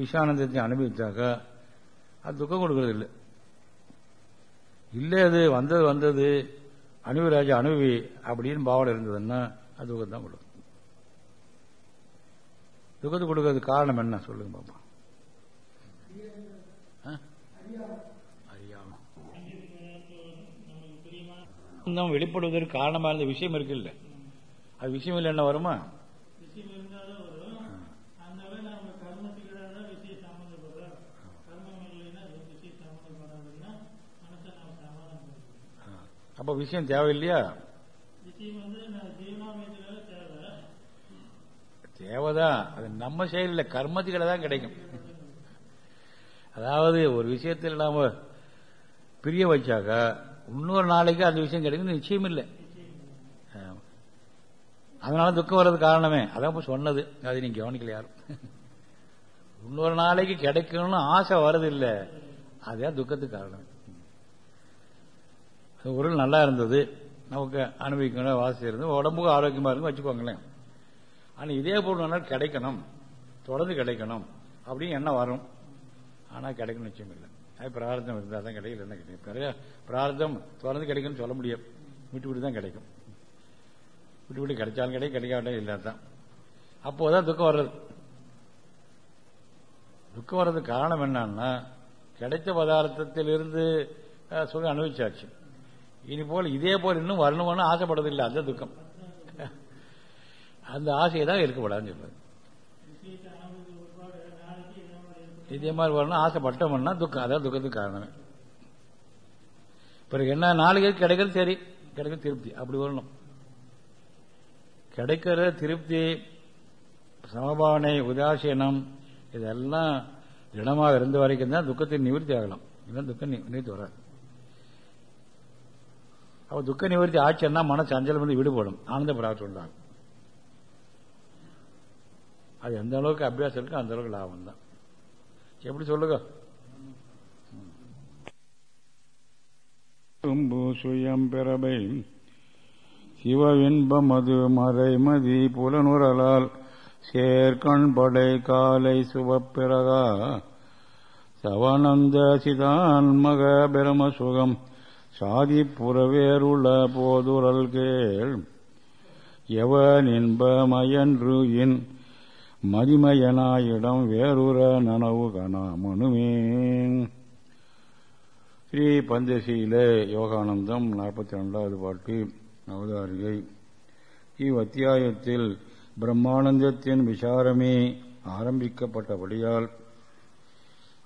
விஷானந்தத்தை அனுபவித்தாக்க அது துக்கம் கொடுக்கறது இல்லை இல்லை அது வந்தது வந்தது. அனுவிராஜ அணுவி அப்படின்னு பாவனை இருந்ததுன்னா அது துக்கம் தான் கொடுக்கும். துக்கத்தை கொடுக்கறது காரணம் என்ன? சொல்லுங்க பாப்பா. அறியாம. வெளிப்படுவதற்கு காரணமா இருந்த விஷயம் இருக்கு இல்ல அது விஷயம் இல்லை என்ன வருமா? விஷயம் அதனால நம்ம கர்மத்துக்கு தான் விஷய சம்மந்தப்படுறோம் கர்மம் இல்லைன்னா அது விஷய சம்மந்தப்படாதுன்னா மனசை நம்ம சமாதானம் பண்ணுறோம் அப்ப விஷயம் தேவையில்லையா? தேவைதான். அது நம்ம செயலில் கர்மத்துக்களை தான் கிடைக்கும். அதாவது ஒரு விஷயத்தில் நாம பிரிய வச்சாக்கா இன்னொரு நாளைக்கு அந்த விஷயம் கிடைக்கும் நிச்சயம் இல்லை. அதனால துக்கம் வர்றது காரணமே. அதான் இப்ப சொன்னது. அது நீங்க கவனிக்கல யாரும். இன்னொரு நாளைக்கு கிடைக்கணும்னு ஆசை வருது இல்ல. அதுதான் துக்கத்துக்கு காரணம். உடல் நல்லா இருந்தது. நமக்கு அனுபவிக்கணும் வாசி இருந்து உடம்புக்கு ஆரோக்கியமா இருந்து வச்சுக்கோங்களேன். ஆனால் இதே பொருள் கிடைக்கணும். தொடர்ந்து கிடைக்கணும். அப்படின்னு என்ன வரும். ஆனால் கிடைக்கணும் நிச்சயம் இல்லை. அது பிரார்த்தம் இருந்தால் தான் கிடைக்கல என்ன கிடைக்கும் நிறைய பிரார்த்தம் தொடர்ந்து கிடைக்கும்னு சொல்ல முடியும். விட்டு விட்டு தான் கிடைக்கும். விட்டு விட்டு கிடைச்சாலும் கிடைக்கும் கிடைக்காவிட்டே இல்லை தான் அப்போதான் துக்கம் வர்றது. துக்கம் வர்றதுக்கு காரணம் என்னன்னா கிடைத்த பதார்த்தத்திலிருந்து அஹ், சுகம் அனுபவிச்சாச்சு. இனி போல் இதே போல் இன்னும் வரணும்னு ஆசைப்படுறதில்லை. அந்த துக்கம். அந்த ஆசையை தான் இருக்கப்படாதுன்னு சொல்றது. இதே மாதிரி வரணும் ஆசைப்பட்டோம்னா துக்கம். அதான் துக்கத்துக்கு காரணமே. பிறகு என்ன? நாளைக்கு கிடைக்கிறது சரி. கிடைக்கிற திருப்தி. அப்படி வரணும். கிடைக்கிற திருப்தி சமபாவனை உதாசீனம் இதெல்லாம் திடமாக இருந்த வரைக்கும் தான் துக்கத்தை நிவர்த்தி ஆகலாம். இதுதான் துக்கம் நிவர்த்தி வராது. அப்ப துக்க நிவர்த்தி ஆச்சுன்னா மன சஞ்சலம் வந்து விடுபடும். ஆனந்தப்படாத சொல்றாங்க. அது எந்த அளவுக்கு அபியாசம் இருக்கோ அந்த அளவுக்கு லாபம் தான். எப்படி சொல்லுங்க? தும்பு சுயம் பிறபை சிவவின்பமது மறைமதி புலனுரலால். சேர்கண் படை காலை சுவப்பிறகா சவனந்த சிதான்மக பிரம சுகம் சாதி புறவேருள போதுரல் கேள் எவன் இன்பமயன்று இன் மதிமயனாயிடம் வேறுற நனவு கணா மனுமே ஸ்ரீ பந்தசியில யோகானந்தம் நாற்பத்தி ரெண்டாவது பாட்டு அவதாரிகை இவ்வத்தியாயத்தில் பிரம்மானந்தத்தின் விசாரமே ஆரம்பிக்கப்பட்டபடியால்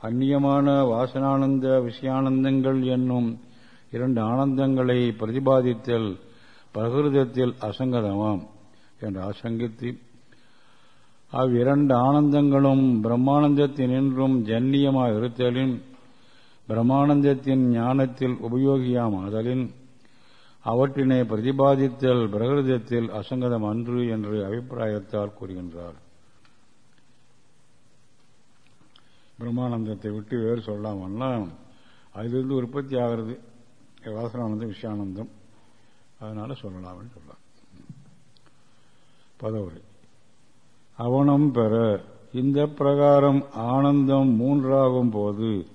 அந்நியமான வாசனானந்த விஷயானந்தங்கள் என்னும் இரண்டு ஆனந்தங்களை பிரதிபாதித்தல் பிரகிருதத்தில் அசங்கதமாம் என்று ஆசங்கித்து அவ்விரண்டு ஆனந்தங்களும் பிரம்மானந்தத்தினின்றும் ஜன்னியமாக இருத்தலின் பிரம்மானந்தத்தின் ஞானத்தில் உபயோகியாம் ஆதலின் அவற்றினை பிரதிபாதித்தல் பிரகிருதத்தில் அசங்கதம் அன்று என்று அபிப்பிராயத்தால் கூறுகின்றார். பிரம்மானந்தத்தை விட்டு வேறு சொல்லாமல்னா அதிலிருந்து உற்பத்தி ஆகிறது. வாசனானந்தம் விஷயானந்தம் அதனால சொல்லலாம்னு சொல்லலாம். பதவுரை. அவனம் பெற இந்த பிரகாரம் ஆனந்தம் மூன்றாகும் போது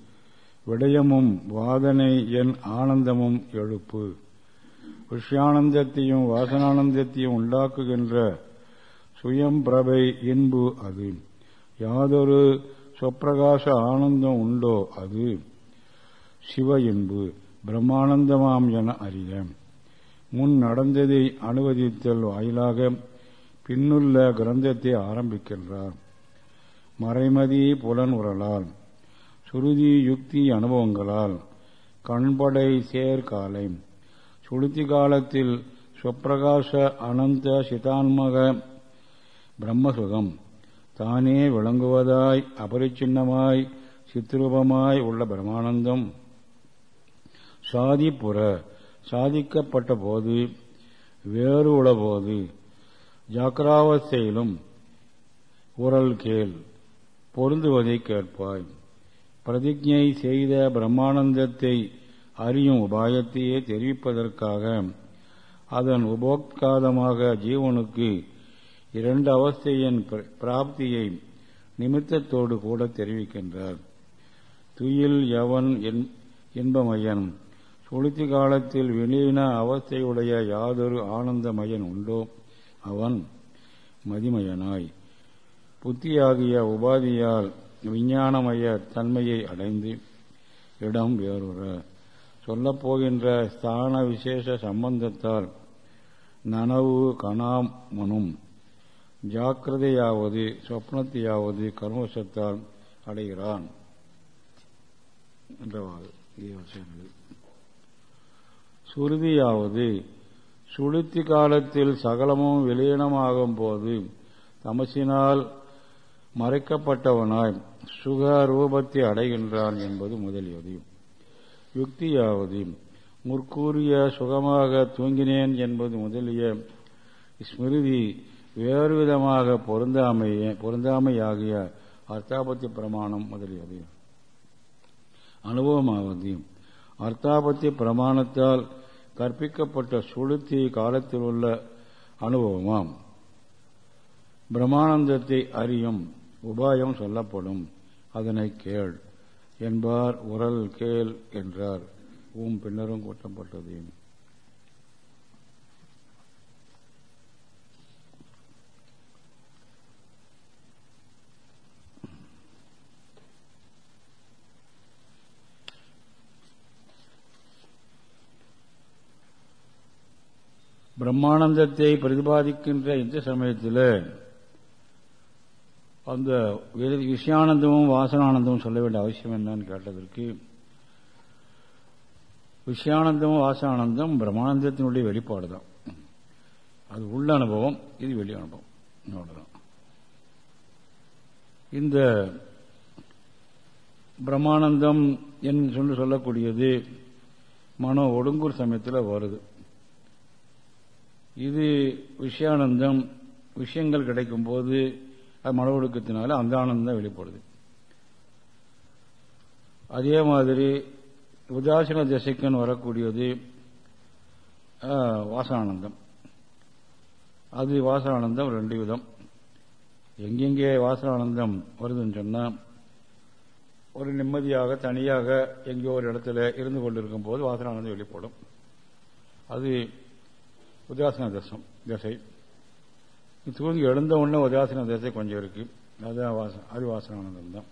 விடயமும் வாதனை என் ஆனந்தமும் எழுப்பு. விஷயானந்தத்தையும் வாசனானந்தத்தையும் உண்டாக்குகின்ற சுயம் பிரபை இன்பு அது. யாதொரு சொப்பிரகாச ஆனந்தம் உண்டோ அது? சிவ இன்பு. பிரம்மானந்தமாம் என அறிய முன் நடந்ததை அனுவதித்தல் வாயிலாக பின்னுள்ள கிரந்தத்தை ஆரம்பிக்கின்றார். மறைமதி புலன் உரலால் சுருதி யுக்தி அனுபவங்களால் கண்படை சேர்காலை சுளுத்தி காலத்தில் சுப்பிரகாச அனந்த சிதான்மக பிரம்மசுகம் தானே விளங்குவதாய் அபரிச்சின்னமாய் சித்ரூபமாய் உள்ள பிரமானந்தம் சாதிப்புற சாதிக்கப்பட்ட போது வேறு உளபோது ஜாக்கிராவஸ்தையிலும் உரல் கேள் பொருந்துவதை கேட்பாய். பிரதிஜை செய்த பிரம்மானந்தத்தை அறியும் உபாயத்தையே தெரிவிப்பதற்காக அதன் உபோத்காதமாக ஜீவனுக்கு இரண்டு அவஸ்தையின் பிராப்தியை நிமித்தத்தோடு கூட தெரிவிக்கின்றார். துயில் யவன் இன்பமயன் சுளுத்தி காலத்தில் விலீன அவஸ்தையுடைய யாதொரு ஆனந்தமயன் உண்டோ? அவன் மதிமயனாய். புத்தியாகிய உபாதியால் விஞ்ஞானமய தன்மையை அடைந்து இடம் வேறுற சொல்லப்போகின்ற ஸ்தான விசேஷ சம்பந்தத்தால் நனவு கணாமனும் ஜாக்கிரதையாவது சொப்னத்தையாவது கர்மசத்தால் அடைகிறான். என்றவாறு சுருதியாவது. சுளுத்தி காலத்தில் சகலமும் விலீனமாகும் போது தமசினால் மறைக்கப்பட்டவனாய் சுக ரூபத்தை அடைகின்றான் என்பது முதலியது. யுக்தியாவது முற்கூறிய சுகமாக தூங்கினேன் என்பது முதலிய ஸ்மிருதி வேறு விதமாக பொருந்தாமையாகிய அர்த்தாபத்தி பிரமாணம் முதலியது. அனுபவமாவது அர்த்தாபத்தி பிரமாணத்தால் கற்பிக்கப்பட்ட சுளுத்தி காலத்தில் உள்ள அனுபவமாம். பிரம்மானந்தத்தை அறியும் உபாயம் சொல்லப்படும். அதனை கேள். என்பார் உரல் கேள் என்றார். ஊம் பின்னரும் கூட்டப்பட்டது பிரம்மானந்தத்தை பிரதிபாதிக்கின்ற இந்த சமயத்தில் அந்த விஷயானந்தமும் வாசனானந்தமும் சொல்ல வேண்டிய அவசியம் என்னன்னு கேட்டதற்கு விஷயானந்தமும் வாசனானந்தம் பிரம்மானந்தத்தினுடைய வெளிப்பாடு தான் அது உள்ள அனுபவம் இது வெளி அனுபவம். அவ்வளவுதான். இந்த பிரம்மானந்தம் என்று சொல்லி சொல்லக்கூடியது மன ஒடுங்கூர் சமயத்தில் வருது. இது விஷயானந்தம் விஷயங்கள் கிடைக்கும் போது அது மன ஒழுக்கத்தினால அந்த ஆனந்தம் வெளிப்படுது. அதே மாதிரி உதாசீன திசைக்கன் வரக்கூடியது வாசானந்தம் அது வாசானந்தம் ரெண்டு விதம். எங்கெங்கே வாசானந்தம் வருதுன்னு சொன்னால் ஒரு நிம்மதியாக தனியாக எங்கேயோ ஒரு இடத்துல இருந்து கொண்டிருக்கும் போது வாசனானந்தம் வெளிப்படும். அது உதாசன தசம் தசை. தூங்கி எழுந்த உடனே உதாசன தசை கொஞ்சம் இருக்கு. அதுதான் வாச அது வாசனானந்தம் தான்.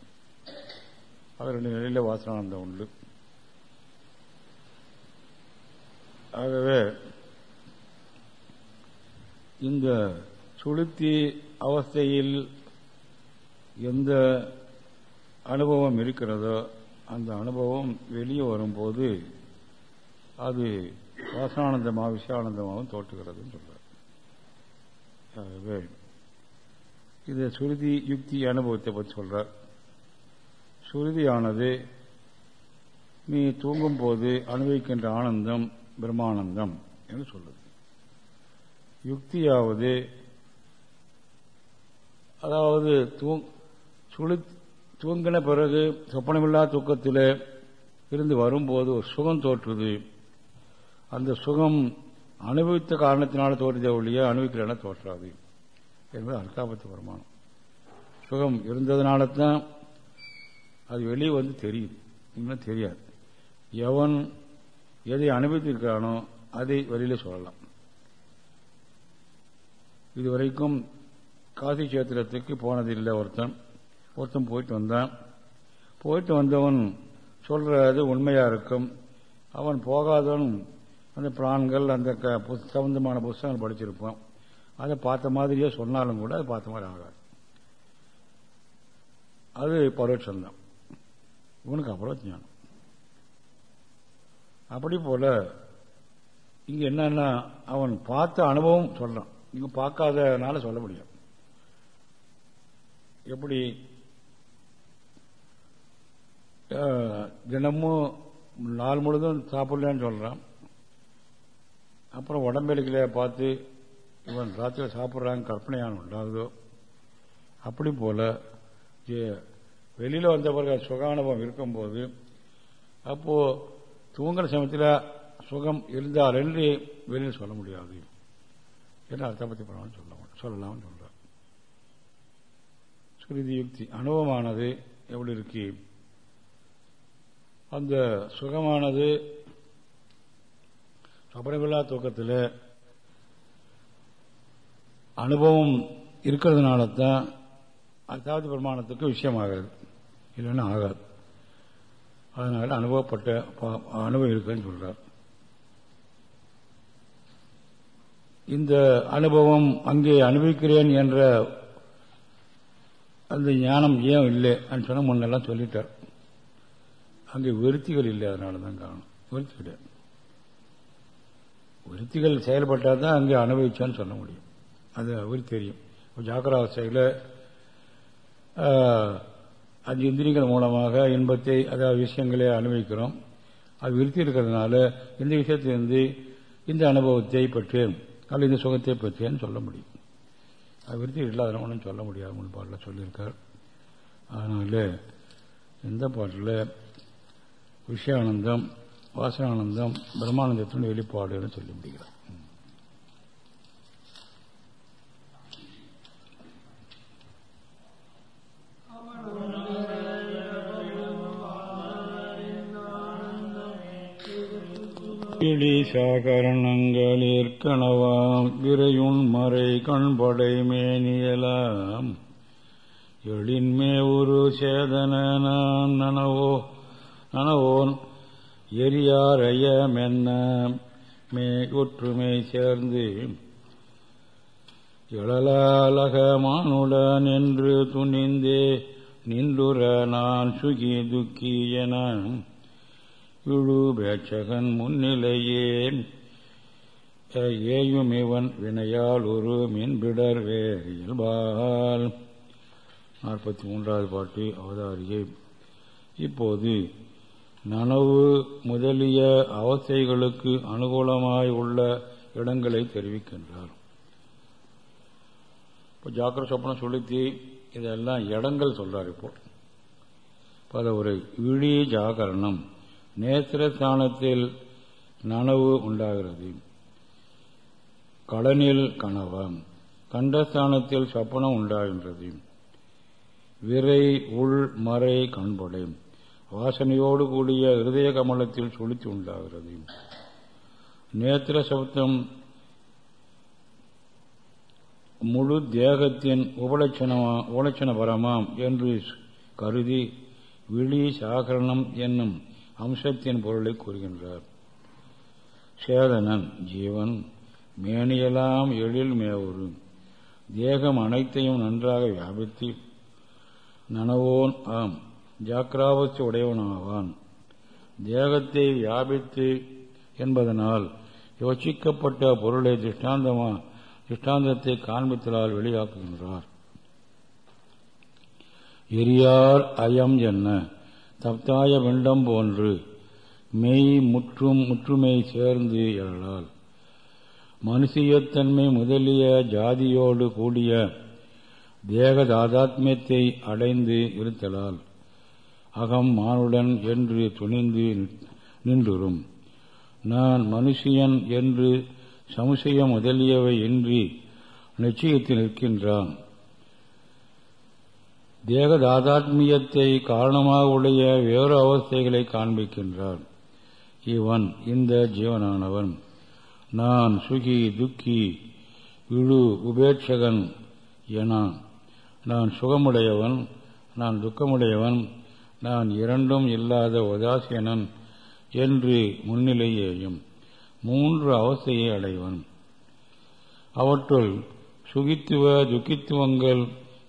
அது ரெண்டு நிலையில வாசனானந்தம் உண்டு. ஆகவே இந்த சுளுத்தி அவஸ்தையில் எந்த அனுபவம் இருக்கிறதோ அந்த அனுபவம் வெளியே வரும்போது அது ரசானந்தமாக விஷயானந்தமாகவும் தோற்றுகிறதுன்னு சொல்றார். ஆகவே இது சுருதி யுக்தி அனுபவத்தை பற்றி சொல்றார். சுருதியானது நீ தூங்கும் போது அனுபவிக்கின்ற ஆனந்தம் பிரம்மானந்தம் என்று சொல்லுது. யுக்தியாவது அதாவது சுழு தூங்கின பிறகு சொப்பனமில்லா தூக்கத்தில் இருந்து வரும்போது ஒரு சுகம் தோற்றுது. அந்த சுகம் அனுபவித்த காரணத்தினால தோற்றதே ஒழிய அனுபவிக்கிறன தோற்றாது என்பது அர்த்தாபத்து வருமானம் சுகம் இருந்ததுனால தான் அது வெளியே வந்து தெரியும். இன்னும் தெரியாது. எவன் எதை அனுபவித்திருக்கிறானோ அதை வெளியில சொல்லலாம். இதுவரைக்கும் காசி கஷேத்திரத்துக்கு போனதில்லை ஒருத்தன். ஒருத்தன் போயிட்டு வந்தான். போயிட்டு வந்தவன் சொல்றது உண்மையா இருக்கும். அவன் போகாதவன் அந்த பிரான்கள் அந்த சம்பந்தமான புஸ்தகங்கள் படிச்சிருப்போம். அதை பார்த்த மாதிரியே சொன்னாலும் கூட அது பார்த்த மாதிரி ஆகாது. அது பரோட்சம்தான். இவனுக்கு அப்புறம் ஞானம். அப்படி போல இங்க என்னன்னா அவன் பார்த்த அனுபவம் சொல்றான் இங்க பார்க்காதனால சொல்ல முடியும் எப்படி? தினமும் நாள் முழுதும் சாப்பிடலன்னு சொல்றான். அப்புறம் உடம்பெலிக்கலைய பார்த்து இவன் ராத்திரி சாப்பிட்றாங்க கற்பனையான உண்டாகுதோ? அப்படி போல வெளியில் வந்த பிறகு சுகானுபவம் இருக்கும்போது அப்போது தூங்குற சமயத்தில் சுகம் இருந்தால் என்று வெளியில் சொல்ல முடியாது. என்று அர்த்தப்பத்தி பரவாயில்ல சொல்ல சொல்லலாம்னு சொல்கிறார் சுருதி யுக்தி. அனுபவமானது எப்படி இருக்கு? அந்த சுகமானது சபரமில்லா தூக்கத்தில் அனுபவம் இருக்கிறதுனால தான் அதாவது பிரமாணத்துக்கு விஷயமாகிறது. இல்லைன்னா ஆகாது. அதனால அனுபவப்பட்ட அனுபவம் இருக்குன்னு சொல்றார். இந்த அனுபவம் அங்கே அனுபவிக்கிறேன் என்ற அந்த ஞானம் ஏன் இல்லை சொன்ன முன்னெல்லாம் சொல்லிட்டார். அங்கே விருத்திகள் இல்லை அதனால தான் காரணம். விருத்தி கிடையாது யுக்திகள் செயல்பட்டால் தான் அங்கே அனுபவிச்சான்னு சொல்ல முடியும். அது அவருக்கு தெரியும். ஜாக்கிராவஸ்தையில் அஞ்சு இந்திரியங்கள் மூலமாக இன்பத்தை அதாவது விஷயங்களை அனுபவிக்கிறோம். அது விருத்தி இருக்கிறதுனால இந்த விஷயத்திலிருந்து இந்த அனுபவத்தை பற்றேன். அல்லது இந்த சுகத்தை பெற்றேன்னு சொல்ல முடியும். அது விருத்தி இல்லாத ஒன்றும் சொல்ல முடியாது முன் பாட்டில் சொல்லியிருக்கார். அதனால இந்த பாட்டில் விஷயானந்தம் வாசனானந்தம் வெளிப்பாடு என்று சொல்லி முடிகிறார் இடிசாகரணங்கள் ஏற்கனவாம் விரையுன் மறை கண்படை மேனியலாம். எழின்மே ஒரு சேதன நனவோ நனவோன் எரியாரைய மென்ன மே ஒற்றுமை சேர்ந்து எழலாலகமானுடன் என்று துணிந்தே நின்றுற நான் சுகி துக்கி என இழுபேட்சகன் முன்னிலையே ஏயும் இவன் வினையால் ஒரு மின்பிடர் வேறு இயல்பால். நாற்பத்தி மூன்றாவது பாட்டு அவதாரியை. இப்போது நனவு முதலிய அவசைகளுக்கு அனுகூலமாய் உள்ள இடங்களை தெரிவிக்கின்றார். இப்போ ஜாக்கிர சொப்பனம் சொல்லித்தி இதெல்லாம் இடங்கள் சொல்றார் இப்போ. பல ஒரு இழி ஜாகரணம். நேத்திரஸ்தானத்தில் நனவு உண்டாகிறது. கடனில் கனவம். கண்டஸ்தானத்தில் சொப்பனம் உண்டாகின்றது. விரை உள் மறை கண்படை வாசனையோடு கூடிய ஹிருதய கமலத்தில் சொலித்து உண்டாகிறது. நேத்திர சப்தம் முழு தேகத்தின் உபலட்சணமா உபலட்சண பரமாம் என்று கருதி விழி சாகரணம் என்னும் அம்சத்தின் பொருளை கூறுகின்றார். சேதனன் ஜீவன் மேனியெல்லாம் எழில் மேவுரு தேகம் அனைத்தையும் நன்றாக வியாபித்து நனவோன் ஆம். ஜாக்கிராவஸ்து உடையவனாவான் தேகத்தை வியாபித்து என்பதனால் யோசிக்கப்பட்ட பொருளை திருஷ்டாந்தமா திருஷ்டாந்தத்தை காண்பித்தலால் வெளியாக்குகின்றார். எரியார் அயம் என்ன? தப்தாய வெண்டம் போன்று மெய் முற்றும் முற்றுமை சேர்ந்து எழலால். மனுஷியத்தன்மை முதலிய ஜாதியோடு கூடிய தேக தாதாத்மியத்தை அடைந்து இருத்தலால். அகம் மானுடன் என்று துணிந்து நின்றுரும். நான் மனுஷியன் என்று சமுசயம் முதலியவை இன்றி நிச்சயத்தில் நிற்கின்றான். தேகதாதாத்மியத்தை காரணமாக உடைய வேறு அவஸ்தைகளை காண்பிக்கின்றான். இவன் இந்த ஜீவனானவன். நான் சுகி துக்கி இழு உபேட்சகன் என நான் சுகமுடையவன் நான் துக்கமுடையவன் நான் இரண்டும் இல்லாத உதாசீனன் என்று முன்னிலையேயும் மூன்று அவஸ்தையை அடைவன். அவற்றுள் சுகித்துவ துக்கித்துவங்கள்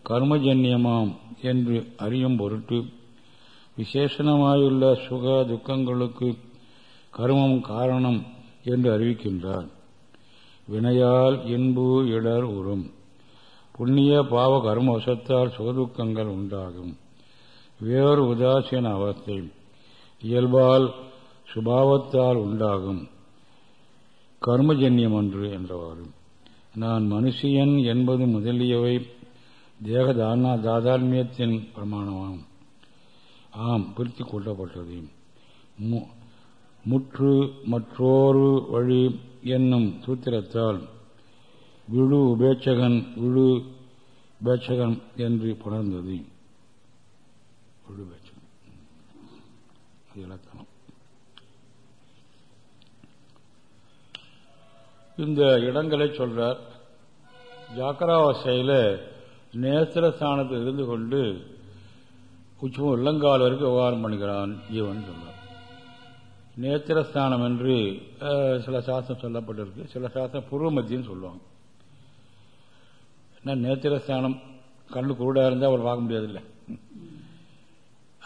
கர்மஜன்யமாம் என்று அறியும் பொருட்டு விசேஷணமாயுள்ள சுக துக்கங்களுக்கு கர்மம் காரணம் என்று அறிவிக்கின்றார் வினையால் இன்பு இடர் உறும். புண்ணிய பாவ கர்மவசத்தால் சுகதுக்கங்கள் உண்டாகும். வேறு உதாசீன அவஸ்தை. இயல்பால் சுபாவத்தால் உண்டாகும். கர்மஜன்யம் அன்று என்றவாறு. நான் மனுஷியன் என்பது முதலியவை தேக தானா தாதாத்மியத்தின் பிரமாணமாகும் ஆம் பிரித்து கொள்ளப்பட்டது. முற்று மற்றொரு வழி என்னும் சூத்திரத்தால் விழு உபேட்சகன் விழு உபேட்சகன் என்று புணர்ந்தது. விழு அது இலக்கணம். இந்த இடங்களை சொல்றார். ஜாக்கிராவஸ்தையில் நேத்திரஸ்தானத்தில் இருந்து கொண்டு உச்சம் உள்ளங்கால் வரைக்கும் விவகாரம் பண்ணுகிறான் ஜீவன் சொல்றார். நேத்திரஸ்தானம் என்று சில சாஸ்திரம் சொல்லப்பட்டிருக்கு. சில சாஸ்திரம் பூர்வ மத்தியன்னு சொல்லுவாங்க. ஏன்னா நேத்திரஸ்தானம் கண்ணு குருடா இருந்தால் அவர் பார்க்க முடியாதுல்ல.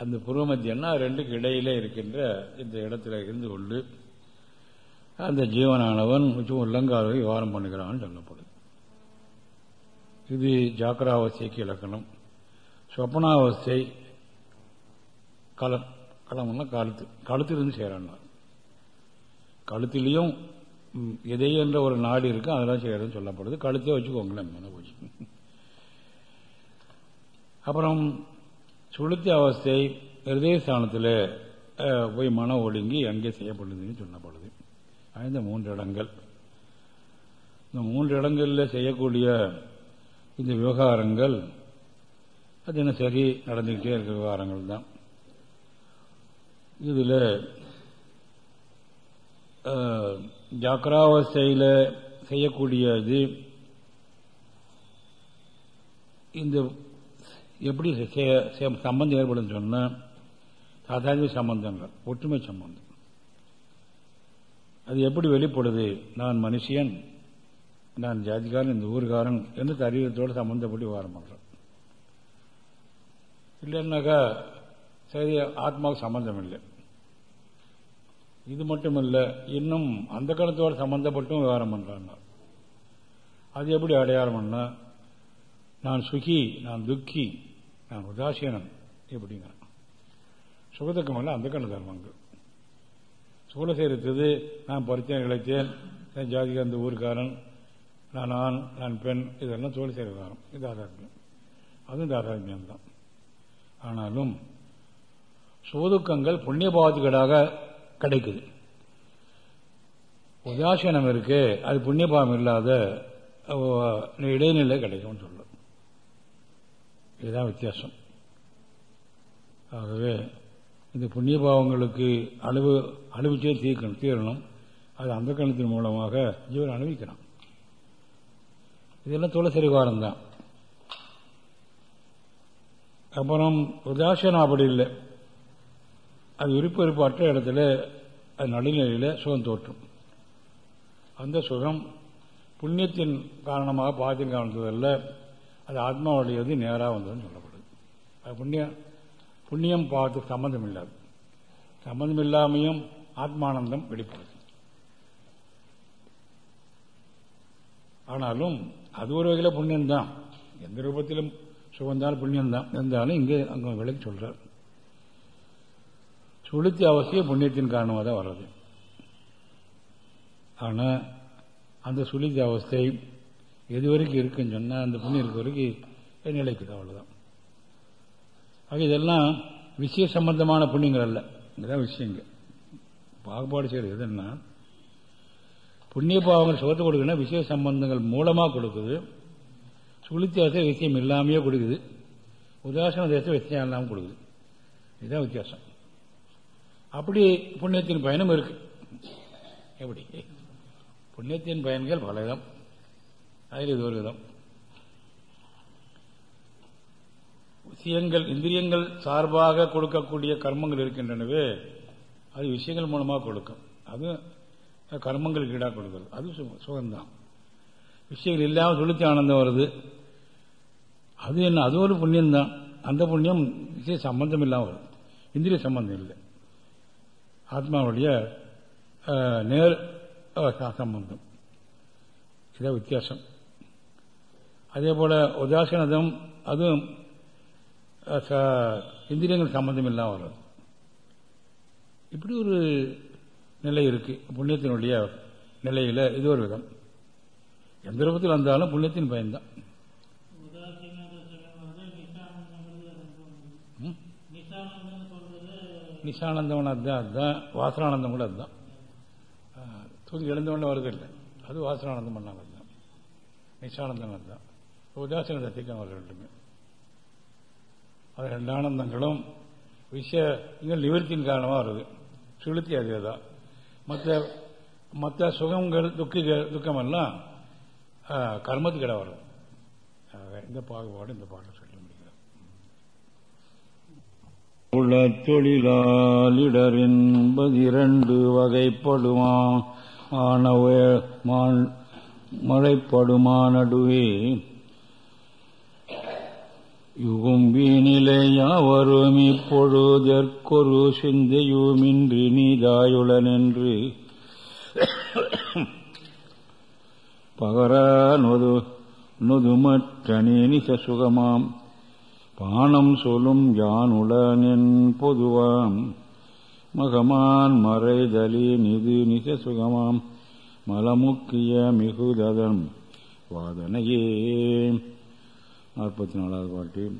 அந்த பூர்வ மத்தியம்னா ரெண்டுக்கு இடையிலே இருக்கின்ற இந்த இடத்துல இருந்து கொண்டு அந்த ஜீவனானவன் உச்சம் உள்ளங்கால் வரை விவகாரம் பண்ணுகிறான்னு சொல்லப்படுது. இது ஜாக்கிராவஸ்தைக்கு இலக்கணம் சொப்பனாவஸ்தை கலம் களம்னா கழுத்து கழுத்திலிருந்து சேரணும் கழுத்திலையும் எதை என்ற ஒரு நாடு இருக்கு அதெல்லாம் செய்யறதுன்னு சொல்லப்படுது. கழுத்தே வச்சுக்கோங்களேன் போச்சு அப்புறம் சுளுத்தி அவஸ்தை ஹிருதயஸ்தானத்தில் போய் மனம் ஒடுங்கி அங்கே செய்யப்படுதுன்னு சொல்லப்படுது இந்த மூன்று இடங்கள் இந்த மூன்று இடங்களில் செய்யக்கூடிய இந்த விவகாரங்கள் அது என்ன சரி நடந்துக்கிட்டே இருக்கிற விவகாரங்கள் தான். இதில் அஹ், ஜாக்கிராவஸ்தையில் செய்யக்கூடியது இந்த எப்படி சம்பந்தம் ஏற்படும் சொன்னால் சாதாரண சம்பந்தங்கள் ஒற்றுமை சம்பந்தம். அது எப்படி வெளிப்படுது? நான் மனுஷியன் நான் ஜாதிக்காரன் இந்த ஊர்காரன் என்று தரீரத்தோடு சம்பந்தப்பட்டு விவகாரம் பண்ணுறேன் இல்லைன்னாக்கா சரி ஆத்மாவுக்கு சம்பந்தம் இல்லை. இது மட்டும் இல்லை இன்னும் அந்த காலத்தோடு சம்பந்தப்பட்டும் விவகாரம் பண்றாங்க. அது எப்படி அடையாளம்னா நான் சுகி நான் துக்கி நான் உதாசீனன் எப்படிங்கிறான் சுகதுக்கமல்ல அந்த கண்ணு தர்மங்கள் சூழ சேர்த்தது நான் பரிச்சயம் இழைத்தேன் என் ஜாதிக்கு அந்த ஊருக்காரன் நான் ஆண் நான் பெண் இதெல்லாம் சோழ சேர இது ஆதாரமியம் அதுவும் தாதாத்மியம் தான். ஆனாலும் சோதுக்கங்கள் புண்ணிய பாவத்துக்கடாக கிடைக்குது. உதாசீனம் இருக்கு அது புண்ணியபாவம் இல்லாத இடைநிலை கிடைக்கும்னு சொல்லுவோம் இதுதான் வித்தியாசம். ஆகவே இந்த புண்ணிய பாவங்களுக்கு அளவு அளவிச்சே தீர்க்கணும் தீரணும். அது அந்த கணத்தின் மூலமாக ஜீவன் அனுபவிக்கிறான் இதெல்லாம் துளசரி வாரம் தான். அப்புறம் உதாசீனம் அப்படி இல்லை. அது விருப்ப விருப்ப அற்ற இடத்துல அது நடுநிலையில் சுகம் தோற்றும். அந்த சுகம் புண்ணியத்தின் காரணமாக பாவத்தின் காரணத்ததல்ல அது ஆத்மாவுடையது நேராக வந்ததுன்னு சொல்லப்படுது. அது புண்ணியம் புண்ணியம் பாவத்துக்கு சம்பந்தம் இல்லாது சம்பந்தம் இல்லாமையும் ஆத்மானந்தம் வெளிப்படுது. ஆனாலும் அது ஒரு வகையில் புண்ணியம்தான். எந்த ரூபத்திலும் சுகந்தாலும் புண்ணியம்தான். இருந்தாலும் இங்கே அங்கே விலைக்கு சொல்கிறார் சுளுத்தி அவசியம் புண்ணியத்தின் காரணமாக தான் வர்றது. ஆனால் அந்த சுளுத்தி அவஸ்தை எது வரைக்கும் இருக்குன்னு சொன்னால் அந்த புண்ணியம் இருக்க வரைக்கும் நிலைக்குது அவ்வளோதான் ஆக இதெல்லாம் விஷய சம்பந்தமான புண்ணியங்கள் அல்ல. இதுதான் விஷயங்க பாகுபாடு செய்கிறது எதுன்னா புண்ணிய பாவங்கள் சுகத்தை கொடுக்குன்னா விஷய சம்பந்தங்கள் மூலமாக கொடுக்குது. சுளுத்தி விஷயம் இல்லாமையே கொடுக்குது. உதாசன தேசம் விஷயம் இல்லாமல் கொடுக்குது. இதுதான் வித்தியாசம். அப்படி புண்ணியத்தின் பயனும் இருக்கு. எப்படி? புண்ணியத்தின் பயன்கள் பல அதில் இது ஒரு விதம் விஷயங்கள் இந்திரியங்கள் சார்பாக கொடுக்கக்கூடிய கர்மங்கள் இருக்கின்றனவே அது விஷயங்கள் மூலமாக கொடுக்கும். அது கர்மங்களுக்கு ஈடாக கொடுக்குறது. அது சுகம்தான். விஷயங்கள் இல்லாமல் சுளுத்தி ஆனந்தம் வருது. அது என்ன அது ஒரு புண்ணியம்தான். அந்த புண்ணியம் விஷய சம்பந்தம் இல்லாமல் வரும். இந்திரிய சம்பந்தம் இல்லை. ஆத்மாவுடைய அஹ், நேர் சம்பந்தம். இதான் வித்தியாசம். அதே போல உதாசீனதம் அதுவும் ச- இந்திரியங்கள் சம்பந்தம் இல்லாமல் வரும் இப்படி ஒரு நிலை இருக்கு. புண்ணியத்தினுடைய நிலையில் இது ஒரு விதம். எந்த ரூபத்தில் வந்தாலும் புண்ணியத்தின் பயன்தான். நிசானந்தம் அதுதான் அதுதான். வாசனானந்தம் கூட அதுதான். தூக்கி எழுந்தவொடனே வருது இல்லை. அது வாசனானந்தம் பண்ணாங்க அதுதான். நிசானந்தம் அதுதான். உதாசீன சத்தியம் அவர் ரெண்டுமே. அது ரெண்டு ஆனந்தங்களும் விஷயங்கள் நிவர்த்தியின் காரணமாக வருது. செலுத்தி அதே தான் மற்ற மற்ற சுகங்கள் துக்கிகள் துக்கமெல்லாம் ஆஹ், கர்மத்துக்கு இடம் வரும் இந்த பாகுபாடு இந்த பாட்டில் சொல்ல முடிகிறது. உளத் தொழிலாளிடர் என்பதிரண்டு வகைப்படுமா? ஆனவ மான்- மழைப்படுமா நடுவே? யுகும்பி நிலையாவரும் இப்பொழுதற்கொரு சிந்தையுமின்றி நீதாயுளனென்று பகர நொது நொதுமற்றனே சுகமாம் பானம் சொல்லும் யானுடனின் பொதுவாம். மகமான் மறைதலி நிது நிச சுகமாம் மலமுக்கிய மிகுததன் வாதனையே. நாற்பத்தி நாலாவது பாட்டு.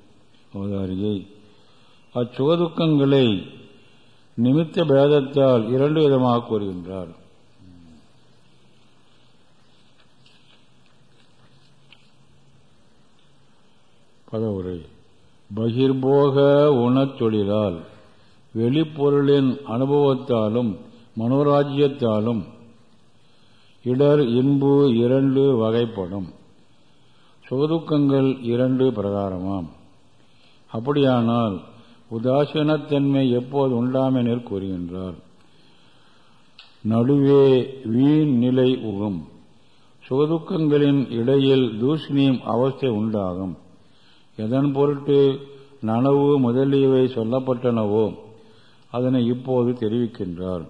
அவதாரியை அச்சுகதுக்கங்களை நிமித்த பேதத்தால் இரண்டு விதமாக கூறுகின்றார். பதவுரை. பகிர்போக உணத் தொழிலால் வெளிப்பொருளின் அனுபவத்தாலும் மனோராஜ்யத்தாலும் இடர் இன்பு இரண்டு வகைப்படும். சுகதுக்கங்கள் இரண்டு பிரகாரமாம். அப்படியானால் உதாசீனத்தன்மை எப்போது உண்டாமெனில் கூறுகின்றார். நடுவே வீண் நிலை உறும் சுகதுக்கங்களின் இடையில் தூஷ்ணியம் அவஸ்தை உண்டாகும். எதன் பொருட்டு நனவு முதலியவை சொல்லப்பட்டனவோ அதனை இப்போது தெரிவிக்கின்றார்.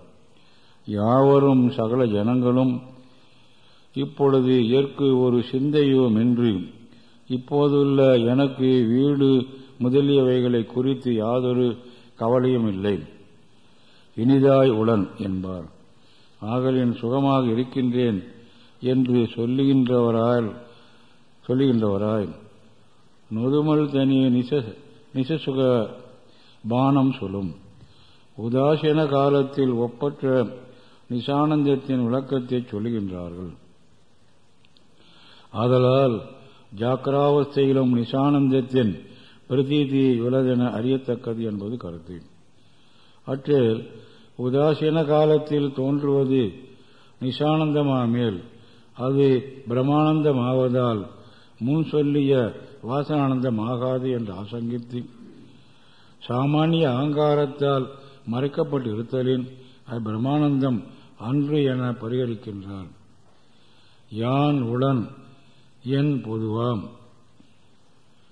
யாவரும் சகல ஜனங்களும் இப்பொழுது ஏற்கு ஒரு சிந்தையுமின்றி இப்போதுள்ள எனக்கு வீடு முதலியவைகளை குறித்து யாதொரு கவலையும் இல்லை. இனிதாய் உடன் என்பார். ஆகலின் சுகமாக இருக்கின்றேன் என்று சொல்லுகின்றவரால் சொல்லுகின்றவராய். நொதுமல் தனி நிச நிசசுக பானம் சொல்லும். உதாசீன காலத்தில் ஒப்பற்ற நிசானந்தத்தின் விளக்கத்தை சொல்லுகின்றார்கள். ஆதலால் ஜாக்கிராவஸ்தையிலும் நிசானந்தத்தின் பிரதீதி உலகென அறியத்தக்கது என்பது கருத்து. அற்றில் உதாசீன காலத்தில் தோன்றுவது நிசானந்தமாமேல் அது பிரமானந்தமாவதால் முன் சொல்லிய வாசனானந்தமாகாது என்று ஆசங்கித்து சாமானிய அகங்காரத்தால் மறைக்கப்பட்டு இருத்தலின் அது பிரமானந்தம் அன்று என பரிகரிக்கின்றான். யான் உடன் என் பொதுவாம்.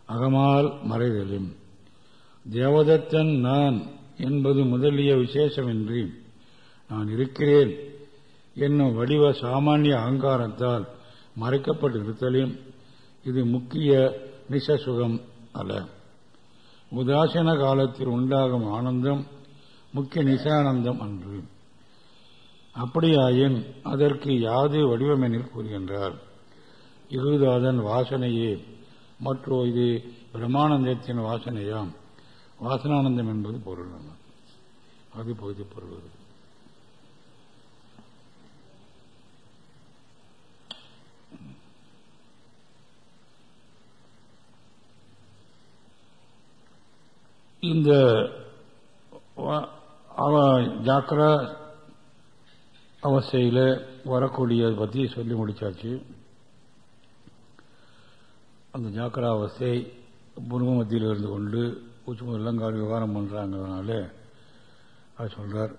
அகமால் மறைதலும் தேவதத்தன் நான் என்பது முதலிய விசேஷமின்றி நான் இருக்கிறேன் என்னும் வடிவ சாமானிய அகங்காரத்தால் மறைக்கப்பட்டிருத்தலும் இது முக்கிய நிசசுகம் அல்ல. உதாசீன காலத்தில் உண்டாகும் ஆனந்தம் முக்கிய நிசானந்தம் அன்று. அப்படியாயின் அதற்கு யாது வடிவமெனில் கூறுகின்றார். இகுதாதன் வாசனையே. மற்றோ இது பிரம்மானந்தத்தின் வாசனையாம். வாசனானந்தம் என்பது பொருள் அது பகுதி பொருள் இந்த அவ ஜாக்கிரா அவஸ்தையில் வரக்கூடியதை பற்றி சொல்லி முடிச்சாச்சு. அந்த ஜாக்கிராவஸ்தை புரும மத்தியில் இருந்து கொண்டு உச்சி இல்லங்கால் விவகாரம் பண்ணுறாங்கிறதுனால அது சொல்கிறார்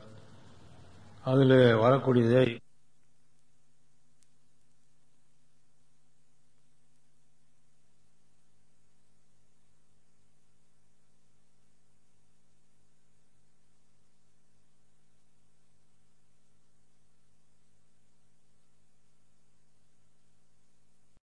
அதில் வரக்கூடியதை